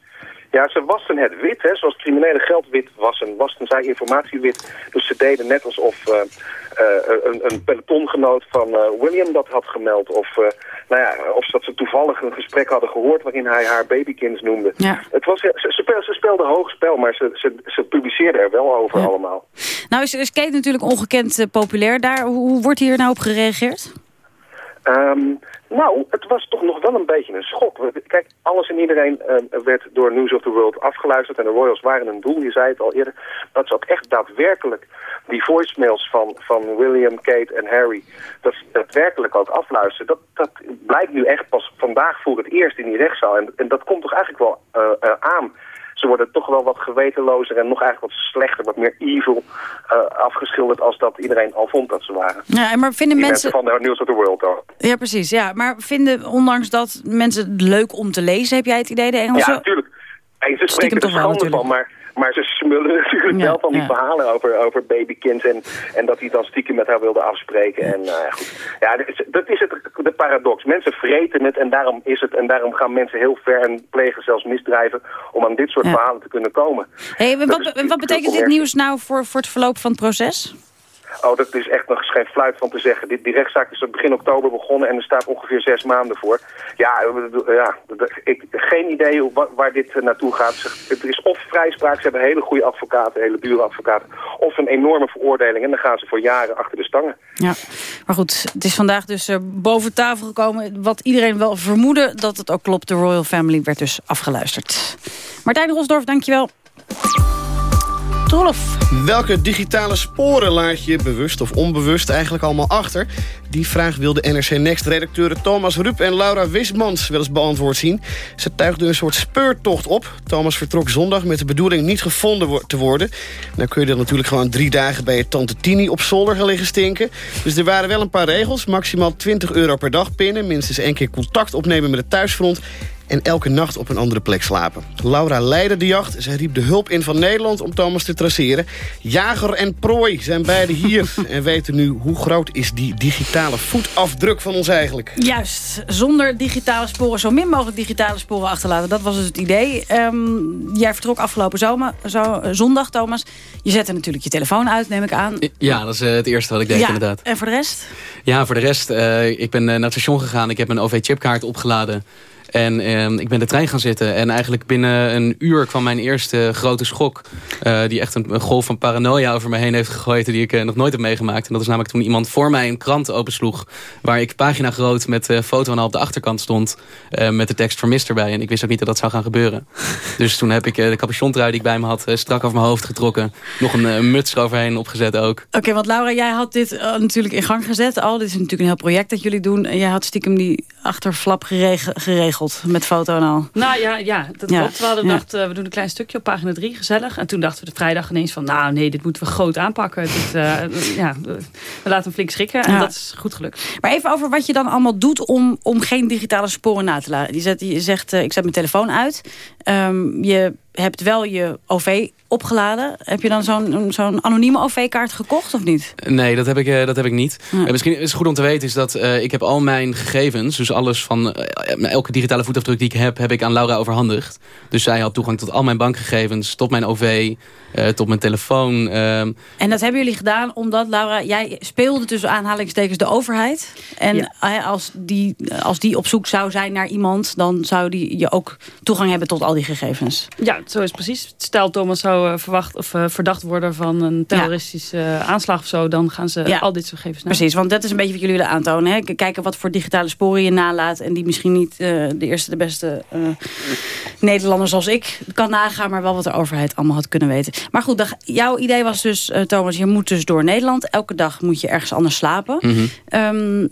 Ja, ze wasten het wit, hè, zoals criminele geld wit wassen. Wasten zij informatie wit. Dus ze deden net alsof uh, uh, een, een, pelotongenoot van uh, William dat had gemeld. Of, nou ja, of dat ze toevallig een gesprek hadden gehoord waarin hij haar babykins noemde. Ja. Het was, ze, ze, ze speelden hoog spel, maar ze, ze, ze publiceerden er wel over ja. allemaal. Nou is, is Kate natuurlijk ongekend populair daar. Hoe, hoe wordt hier nou op gereageerd? Um, nou, het was toch nog wel een beetje een schok. Kijk, alles en iedereen uh, werd door News of the World afgeluisterd... en de Royals waren een doel, je zei het al eerder... dat ze ook echt daadwerkelijk die voicemails van, van William, Kate en Harry... dat ze daadwerkelijk ook afluisteren. Dat, dat blijkt nu echt pas vandaag voor het eerst in die rechtszaal. En, en dat komt toch eigenlijk wel uh, uh, aan ze worden toch wel wat gewetenlozer en nog eigenlijk wat slechter, wat meer evil uh, afgeschilderd als dat iedereen al vond dat ze waren. Ja, maar vinden Die mensen... van de News of the World ook. Ja, precies. Ja, maar vinden ondanks dat mensen het leuk om te lezen, heb jij het idee, de Engelsen? Ja, natuurlijk. En ze spreken er schande van, maar, maar ze smullen <laughs> natuurlijk Ja, wel van die ja. verhalen over, over babykind en, en dat hij dan stiekem met haar wilde afspreken. En uh, goed. Ja, dat is, het, de paradox. Mensen vreten het en daarom is het en daarom gaan mensen heel ver en plegen zelfs misdrijven om aan dit soort verhalen te kunnen komen. Hey, wat, wat natuurlijk betekent dit nieuws nou voor, voor het verloop van het proces? Oh, dat is echt nog geen fluit van te zeggen. Die, rechtszaak is begin oktober begonnen en er staat ongeveer zes maanden voor. Ja, bedoel, ja ik, geen idee waar dit eh, naartoe gaat. Er is of vrijspraak, ze hebben hele goede advocaten, hele dure advocaten, of een enorme veroordeling en dan gaan ze voor jaren achter de stangen. Ja, maar goed, het is vandaag dus eh, boven tafel gekomen... wat iedereen wel vermoedde dat het ook klopt. De Royal Family werd dus afgeluisterd. Martijn Rosdorf, dankjewel. Welke digitale sporen laat je bewust of onbewust eigenlijk allemaal achter? Die vraag wilde NRC Next-redacteuren Thomas Rup en Laura Wismans wel eens beantwoord zien. Ze tuigden een soort speurtocht op. Thomas vertrok zondag met de bedoeling niet gevonden te worden. Nou kun je dan natuurlijk gewoon drie dagen bij je tante Tini op zolder gaan liggen stinken. Dus er waren wel een paar regels. Maximaal 20 euro per dag pinnen. Minstens één keer contact opnemen met het thuisfront en elke nacht op een andere plek slapen. Laura leidde de jacht. Zij riep de hulp in van Nederland om Thomas te traceren. Jager en prooi zijn beide hier <laughs> en weten nu hoe groot is die digitale voetafdruk van ons eigenlijk. Juist, zonder digitale sporen, zo min mogelijk digitale sporen achterlaten. Dat was dus het idee. Ehm, jij vertrok afgelopen zomer, zo, zondag, Thomas. Je zette natuurlijk je telefoon uit, neem ik aan. Ja, dat is eh, het eerste wat ik deed ja, inderdaad. En voor de rest? Ja, voor de rest, eh, ik ben eh, naar het station gegaan. Ik heb mijn OV-chipkaart opgeladen. En eh, ik ben de trein gaan zitten. En eigenlijk binnen een uur kwam mijn eerste grote schok. eh, die echt een, een golf van paranoia over me heen heeft gegooid. Die ik eh, nog nooit heb meegemaakt. En dat is namelijk toen iemand voor mij een krant opensloeg. Waar ik pagina groot met eh, foto en al op de achterkant stond. met de tekst vermist erbij. En ik wist ook niet dat dat zou gaan gebeuren. <laughs> Dus toen heb ik de capuchontrui die ik bij me had strak over mijn hoofd getrokken. Nog een muts eroverheen opgezet ook. Oké, want Laura, jij had dit natuurlijk in gang gezet al. Dit is natuurlijk een heel project dat jullie doen. En jij had stiekem die achterflap gerege- geregeld met foto en al. Nou ja, ja dat Ja, klopt. We hadden ja. eh, we doen een klein stukje op pagina 3, gezellig. En toen dachten we de vrijdag ineens van, nou nee, dit moeten we groot aanpakken. Dit, eh, ja, we laten hem flink schrikken. En Ja. dat is goed gelukt. Maar even over wat je dan allemaal doet om, om geen digitale sporen na te laten. Je, zet, je zegt, eh, ik zet mijn telefoon uit. Ehm, je hebt wel je OV opgeladen. Heb je dan zo'n zo'n anonieme OV-kaart gekocht of niet? Nee, dat heb ik, eh, dat heb ik niet. Eh, misschien is het goed om te weten is dat eh, ik heb al mijn gegevens, dus alles van elke digitale voetafdruk die ik heb, heb ik aan Laura overhandigd. Dus zij had toegang tot al mijn bankgegevens, tot mijn OV, tot mijn telefoon. ehm. En dat hebben jullie gedaan omdat, Laura, jij speelde tussen aanhalingstekens de overheid. En eh, als, die, als die op zoek zou zijn naar iemand... dan zou die je ook toegang hebben tot al die gegevens. Ja, zo is het precies. Stel Thomas zou eh, verwacht, of, eh, verdacht worden van een terroristische eh, aanslag of zo... dan gaan ze Ja. al dit soort gegevens naar. Precies, want dat is een beetje wat jullie willen aantonen. Hè? Kijken wat voor digitale sporen je nalaat... en die misschien niet eh, de eerste, de beste eh, Nederlander zoals ik kan nagaan... maar wel wat de overheid allemaal had kunnen weten. Maar goed, jouw idee was dus, eh, Thomas, je moet dus door Nederland. Elke dag moet je ergens anders slapen. Mhm. Ehm,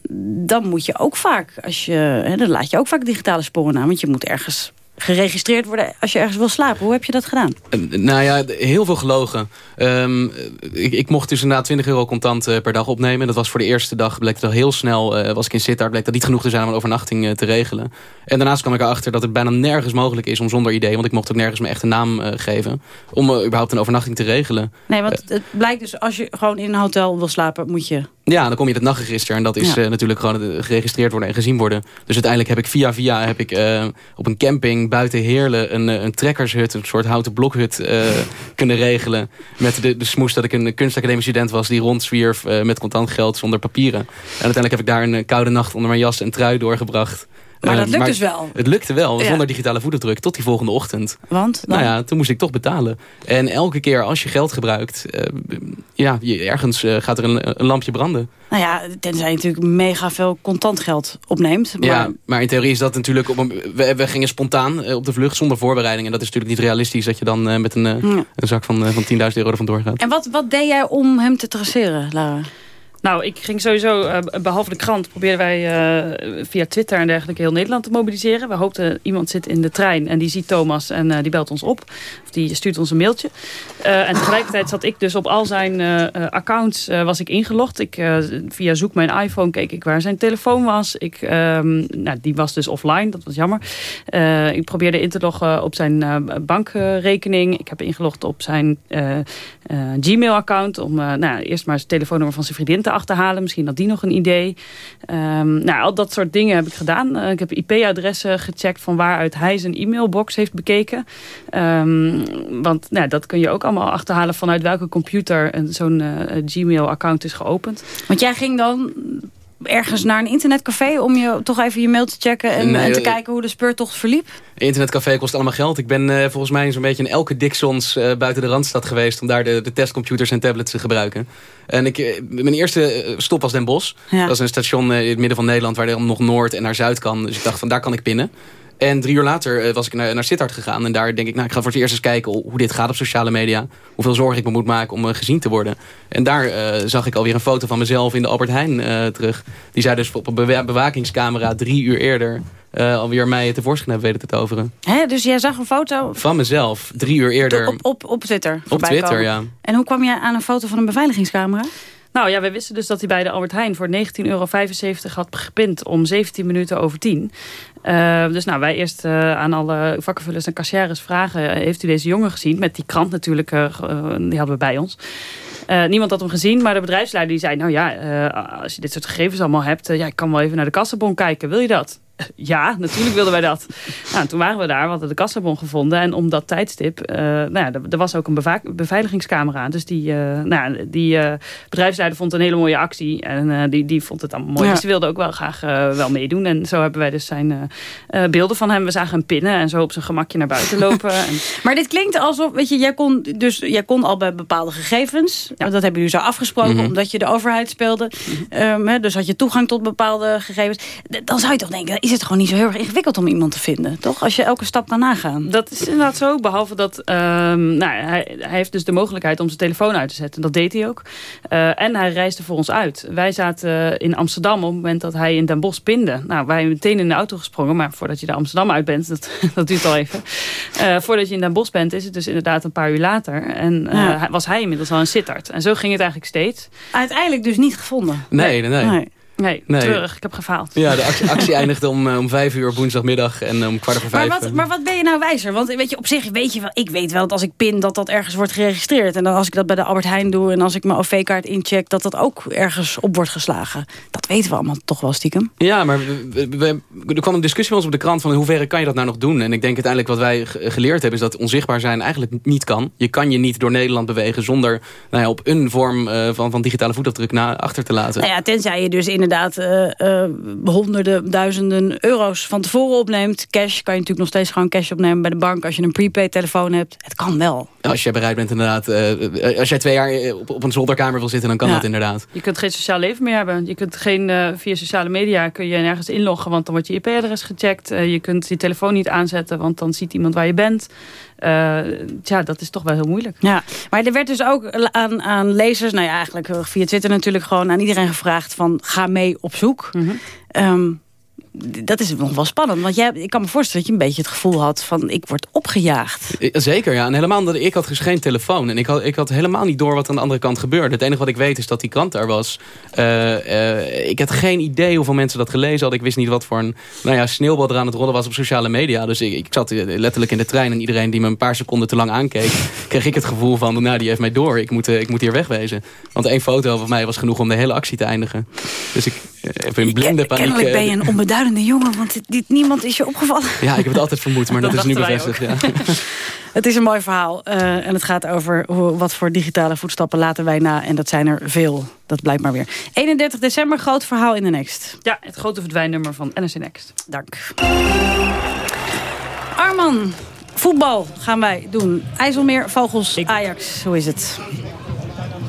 dan moet je ook vaak, als je, hè, dan laat je ook vaak digitale sporen na. Want je moet ergens geregistreerd worden als je ergens wil slapen. Hoe heb je dat gedaan? Eh, Nou ja, heel veel gelogen. Ehm, ik, ik mocht dus inderdaad 20 euro contant eh, per dag opnemen. Dat was voor de eerste dag, bleek al heel snel, eh, was ik in Sittard, bleek dat niet genoeg te zijn om een overnachting eh, te regelen. En daarnaast kwam ik erachter dat het bijna nergens mogelijk is om zonder idee, want ik mocht ook nergens mijn echte naam geven, om überhaupt een overnachting te regelen. Nee, want het blijkt dus als je gewoon in een hotel wil slapen, moet je Ja, dan kom je in het nachtregister. En dat is Ja. eh, natuurlijk gewoon eh, geregistreerd worden en gezien worden. Dus uiteindelijk heb ik via via heb ik, eh, op een camping buiten Heerlen... een, een trekkershut, een soort houten blokhut <laughs> kunnen regelen. Met de, de smoes dat ik een kunstacademie student was... die rondzwierf met contant geld zonder papieren. En uiteindelijk heb ik daar een koude nacht onder mijn jas en trui doorgebracht. Maar Eh, dat lukt dus wel. Het lukte wel, Ja. zonder digitale voetafdruk, tot die volgende ochtend. Want? Dan? Nou ja, toen moest ik toch betalen. En elke keer als je geld gebruikt, eh, ja, je, ergens eh, gaat er een, een lampje branden. Nou ja, tenzij je natuurlijk mega veel contant geld opneemt. Maar Ja, maar in theorie is dat natuurlijk... Op een, we, we gingen spontaan eh, op de vlucht zonder voorbereiding. En dat is natuurlijk niet realistisch dat je dan eh, met een, eh, Ja. een zak van, eh, van 10.000 euro er vandoor gaat. En wat, wat deed jij om hem te traceren, Lara? Nou, ik ging sowieso, eh, behalve de krant, probeerden wij eh, via Twitter en dergelijke heel Nederland te mobiliseren. We hoopten iemand zit in de trein en die ziet Thomas en eh, die belt ons op. Of die stuurt ons een mailtje. En tegelijkertijd zat ik dus op al zijn accounts was ik ingelogd. Ik, via zoek mijn iPhone keek ik waar zijn telefoon was. Ik, ehm, nou, die was dus offline, dat was jammer. Ik probeerde in te loggen op zijn bankrekening. Ik heb ingelogd op zijn Gmail-account. Om nou, eerst maar zijn telefoonnummer van zijn vriendin te achterhalen. Misschien had die nog een idee. Ehm, nou, al dat soort dingen heb ik gedaan. Eh, ik heb IP-adressen gecheckt van waaruit hij zijn e-mailbox heeft bekeken. Ehm, want nou, dat kun je ook allemaal achterhalen vanuit welke computer zo'n eh, Gmail-account is geopend. Want jij ging dan ergens naar een internetcafé... om je toch even je mail te checken en, Nee, en te eh, kijken hoe de speurtocht verliep? Internetcafé kost allemaal geld. Ik ben eh, volgens mij zo'n beetje in elke Dixons eh, buiten de Randstad geweest... om daar de, de testcomputers en tablets te gebruiken. En ik, eh, mijn eerste eh, stop was Den Bosch. Ja. Dat is een station eh, in het midden van Nederland... waar je dan nog Noord en naar Zuid kan. Dus ik dacht van daar kan ik pinnen. En drie uur later eh, was ik naar, naar Sittard gegaan. En daar denk ik, nou, ik ga voor het eerst eens kijken hoe dit gaat op sociale media. Hoeveel zorg ik me moet maken om eh, gezien te worden. En daar eh, zag ik alweer een foto van mezelf in de Albert Heijn terug. Die zei dus op een bewa- bewakingscamera drie uur eerder... eh, alweer mij tevoorschijn hebben weten te toveren. Hè? Dus jij zag een foto Van mezelf, drie uur eerder. op, op, op Twitter Op Twitter, komen. ja. En hoe kwam jij aan een foto van een beveiligingscamera? Nou ja, wij wisten dus dat hij bij de Albert Heijn voor 19,75 euro had gepind om 17 minuten over 10. Eh, dus nou, wij eerst eh, aan alle vakkenvullers en kassières vragen... eh, heeft u deze jongen gezien? Met die krant natuurlijk, die hadden we bij ons. Niemand had hem gezien, maar de bedrijfsleider die zei... nou ja, als je dit soort gegevens allemaal hebt... ja, ik kan wel even naar de kassabon kijken. Wil je dat? <laughs> Ja, natuurlijk wilden wij dat. Nou, toen waren we daar, we hadden de kassabon gevonden. En om dat tijdstip, eh, nou ja, er, er was ook een beveiligingscamera. Dus die, eh, nou, die eh, bedrijfsleider vond een hele mooie actie. En die, die vond het allemaal mooi. Ja. Dus die wilde ook wel graag wel meedoen. En zo hebben wij dus zijn beelden van hem. We zagen hem pinnen en zo op zijn gemakje naar buiten <laughs> lopen. En, Maar dit klinkt alsof, weet je, jij kon, dus, jij kon al bij bepaalde gegevens. Dat hebben jullie zo afgesproken, Mhm. omdat je de overheid speelde. Ehm, hè, dus had je toegang tot bepaalde gegevens. Dan zou je toch denken, is het gewoon niet zo heel erg ingewikkeld om iemand te vinden, toch? Als je elke stap kan nagaan. Dat is inderdaad zo, behalve dat ehm, nou, hij, hij heeft dus de mogelijkheid om zijn telefoon uit te zetten. Dat deed hij ook. Eh, en hij reisde voor ons uit. Wij zaten in Amsterdam op het moment dat hij in Den Bosch pinde. Nou, wij meteen in de auto gesprongen, maar voordat je de Amsterdam uit bent, dat, <laughs> dat duurt al even. Eh, voordat je in Den Bosch bent, is het dus inderdaad een paar uur later. En eh, Ja. was hij inmiddels al in Sittard. En zo ging het eigenlijk steeds. Uiteindelijk dus niet gevonden. Nee, nee, nee. Nee, nee, Nee. treurig. Ik heb gefaald. Ja, de actie, actie eindigde om, eh, om vijf uur op woensdagmiddag en om kwart over Maar vijf. wat, eh, maar wat ben je nou wijzer? Want weet je, op zich weet je wel, ik weet wel dat als ik pin dat dat ergens wordt geregistreerd. En dan als ik dat bij de Albert Heijn doe en als ik mijn OV-kaart incheck, dat dat ook ergens op wordt geslagen. Dat weten we allemaal toch wel stiekem. Ja, maar we, we- we- er kwam een discussie bij ons op de krant van in hoeverre kan je dat nou nog doen? En ik denk uiteindelijk wat wij ge- geleerd hebben is dat onzichtbaar zijn eigenlijk niet kan. Je kan je niet door Nederland bewegen zonder nou ja, op een vorm eh, van, van digitale voetafdruk na, achter te laten. Nou ja, tenzij je dus inderdaad eh, eh, honderden, duizenden euro's van tevoren opneemt. Cash kan je natuurlijk nog steeds gewoon cash opnemen bij de bank als je een prepaid telefoon hebt. Het kan wel. Als jij bereid bent inderdaad, eh, als jij twee jaar op, op een zolderkamer wil zitten, dan kan Ja. dat inderdaad. Je kunt geen sociaal leven meer hebben. Je kunt geen, eh, via sociale media kun je nergens inloggen, want dan wordt je IP-adres gecheckt. Je kunt je telefoon niet aanzetten, want dan ziet iemand waar je bent. Eh, tja, dat is toch wel heel moeilijk. Ja, maar er werd dus ook aan, aan lezers, nou ja, eigenlijk via Twitter natuurlijk gewoon aan iedereen gevraagd van ga mee op zoek. Ehm, d- dat is nog wel spannend, want jij, ik kan me voorstellen dat je een beetje het gevoel had van ik word opgejaagd. Eh, Zeker, ja. En helemaal omdat ik had dus geen telefoon. En ik had, ik had helemaal niet door wat aan de andere kant gebeurde. Het enige wat ik weet is dat die krant daar was. Eh, eh, ik had geen idee hoeveel mensen dat gelezen hadden. Ik wist niet wat voor een nou ja, sneeuwbal er aan het rollen was op sociale media. Dus ik, ik zat letterlijk in de trein en iedereen die me een paar seconden te lang aankeek... <laughs> kreeg ik het gevoel van, nou die heeft mij door. Ik moet, ik moet hier wegwezen. Want één foto van mij was genoeg om de hele actie te eindigen. Dus ik heb in blinde paniek... Kennelijk ben je een onbeduidende jongen, want dit, niemand is je opgevallen. Ja, ik heb het altijd vermoed, maar <laughs> dat, is nu bevestigd. Ja. <laughs> <laughs> Het is een mooi verhaal. Uh, en het gaat over hoe, wat voor digitale voetstappen laten wij na. En dat zijn er veel. Dat blijkt maar weer. 31 december, groot verhaal in de Next. Ja, het grote verdwijnnummer van NRC Next. Dank. Arman, voetbal gaan wij doen. IJsselmeer, Vogels, Ajax. Hoe is het?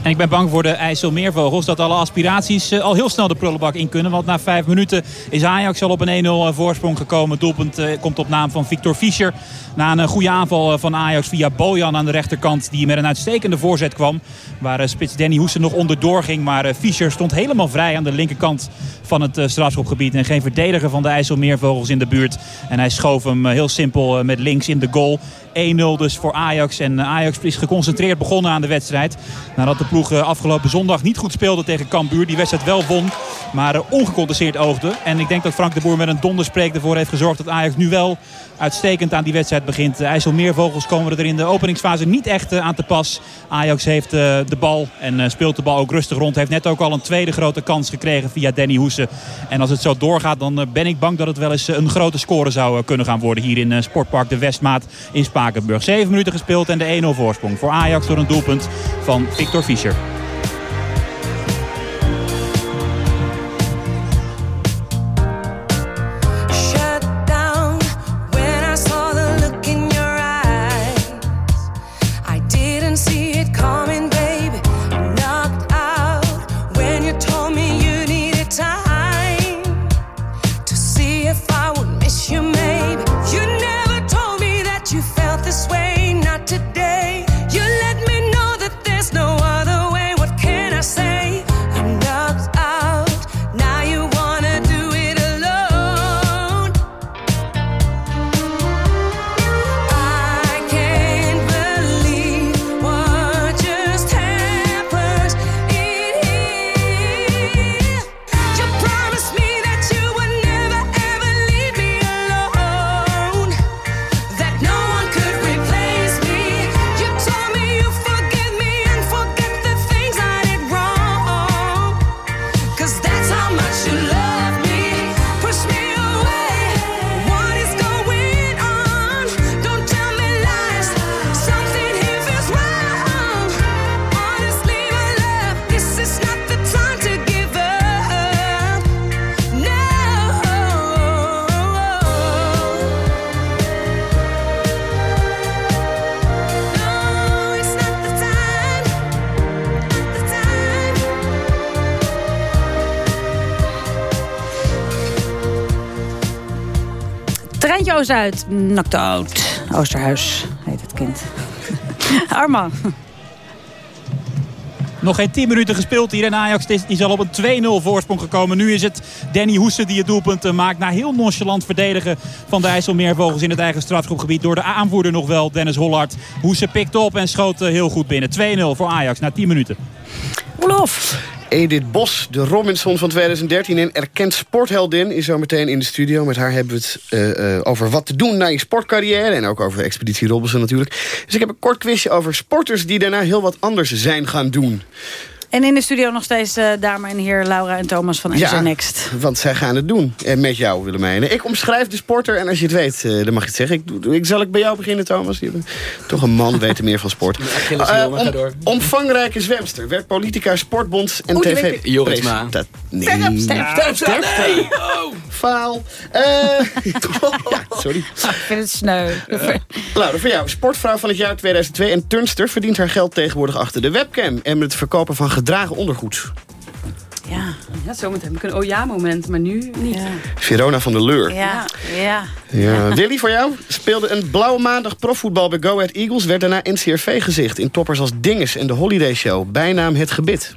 En ik ben bang voor de IJsselmeervogels dat alle aspiraties eh, al heel snel de prullenbak in kunnen. Want na vijf minuten is Ajax al op een 1-0 eh, voorsprong gekomen. Doelpunt uh, komt op naam van Victor Fischer. Na een goede aanval van Ajax via Bojan aan de rechterkant. Die met een uitstekende voorzet kwam. Waar spits Danny Hoesen nog onderdoor ging. Maar Fischer stond helemaal vrij aan de linkerkant van het strafschopgebied. En geen verdediger van de IJsselmeervogels in de buurt. En hij schoof hem heel simpel met links in de goal. 1-0 dus voor Ajax. En Ajax is geconcentreerd begonnen aan de wedstrijd. Nadat de ploeg afgelopen zondag niet goed speelde tegen Cambuur. Die wedstrijd wel won, maar ongeconteseerd oogde. En ik denk dat Frank de Boer met een donderspreek ervoor heeft gezorgd dat Ajax nu wel uitstekend aan die wedstrijd begint. IJsselmeervogels komen er in de openingsfase niet echt aan te pas. Ajax heeft de bal en speelt de bal ook rustig rond. Heeft net ook al een tweede grote kans gekregen via Danny Hoesen. En als het zo doorgaat dan ben ik bang dat het wel eens een grote score zou kunnen gaan worden. Hier in Sportpark de Westmaat in Spakenburg. 7 minuten gespeeld en de 1-0 voorsprong voor Ajax door een doelpunt van Victor Fischer. Oost-Zuid, knocked out. Oosterhuis heet het kind. <laughs> Arma. Nog geen 10 minuten gespeeld hier in Ajax. Is al op een 2-0 voorsprong gekomen. Nu is het Danny Hoesen die het doelpunt eh, maakt. Na heel nonchalant verdedigen van de IJsselmeervogels in het eigen strafgroepgebied. Door de aanvoerder nog wel, Dennis Hollard. Hoesen pikt op en schoot eh, heel goed binnen. 2-0 voor Ajax na 10 minuten. Olof. Edith Bos, de Robinson van 2013 en erkend sportheldin... is zo meteen in de studio. Met haar hebben we het uh, uh, over wat te doen na je sportcarrière... en ook over Expeditie Robinson natuurlijk. Dus ik heb een kort quizje over sporters... die daarna heel wat anders zijn gaan doen. En in de studio nog steeds uh, dame en heer Laura en Thomas van NC Next. want zij gaan het doen. En met jou, Willemijn. Ik omschrijf de sporter en als je het weet, uh, dan mag je het zeggen. Ik, ik, zal ik bij jou beginnen, Thomas? Je bent toch een man, weet meer van sport. <laughs> Uh, om, omvangrijke zwemster. Werd politica, sportbond en oh, tv... Jorisma. Dat, nee. Sterp, nee. Faal. <laughs> ja, sorry. Ik vind het sneu. Laura, voor jou. Sportvrouw van het jaar 2002 en turnster verdient haar geld tegenwoordig achter de webcam. En met het verkopen van gedragen ondergoed. Ja, ja zometeen heb ik een oh ja moment, maar nu niet. Ja. Verona van der Leur. Ja, ja. ja. Willy, voor jou? Speelde een blauwe maandag profvoetbal bij Go Ahead Eagles... werd daarna NCRV gezicht in toppers als Dinges en de Holiday Show. Bijnaam Het Gebit.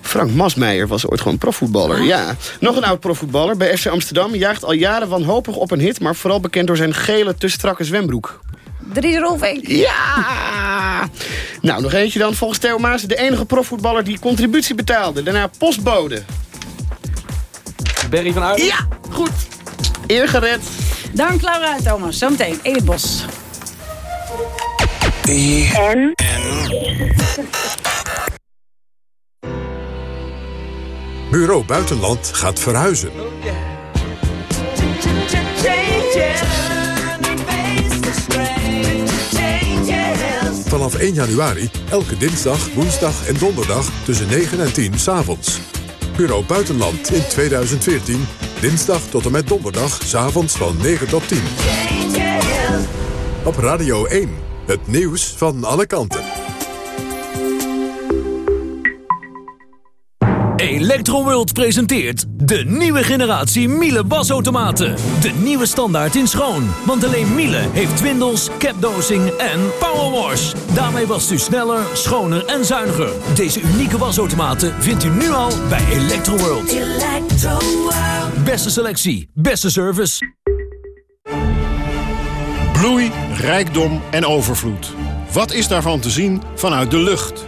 Frank Masmeijer was ooit gewoon profvoetballer. Ja. Nog een oud profvoetballer bij FC Amsterdam. Jaagt al jaren wanhopig op een hit... maar vooral bekend door zijn gele te strakke zwembroek. Dries Rolving. Ja! Nou, nog eentje dan. Volgens Theo Maas de enige profvoetballer die contributie betaalde. Daarna postbode. Berry van Aarden? Ja, goed. Eer gered. Dank Laura en Thomas. Zometeen Edith Bos. En. Bureau Buitenland gaat verhuizen. Vanaf 1 januari, elke dinsdag, woensdag en donderdag tussen 9 en 10 s'avonds. Bureau Buitenland in 2014, dinsdag tot en met donderdag, s'avonds van 9 tot 10. Op Radio 1, het nieuws van alle kanten. Electroworld presenteert de nieuwe generatie Miele wasautomaten. De nieuwe standaard in schoon. Want alleen Miele heeft twindels, capdosing en powerwash. Daarmee wast u sneller, schoner en zuiniger. Deze unieke wasautomaten vindt u nu al bij Electroworld. Electroworld. Beste selectie, beste service. Bloei, rijkdom en overvloed. Wat is daarvan te zien vanuit de lucht?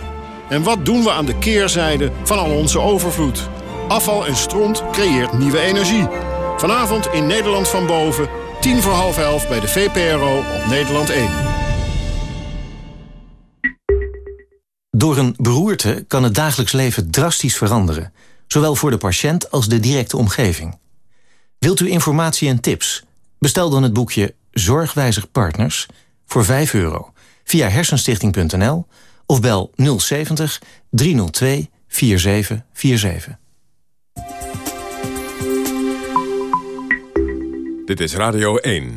En wat doen we aan de keerzijde van al onze overvloed? Afval en stront creëert nieuwe energie. Vanavond in Nederland van Boven, tien voor half elf bij de VPRO op Nederland 1. Door een beroerte kan het dagelijks leven drastisch veranderen. Zowel voor de patiënt als de directe omgeving. Wilt u informatie en tips? Bestel dan het boekje Zorgwijzig Partners voor 5 euro via hersenstichting.nl of bel 070 302 4747. Dit is Radio 1.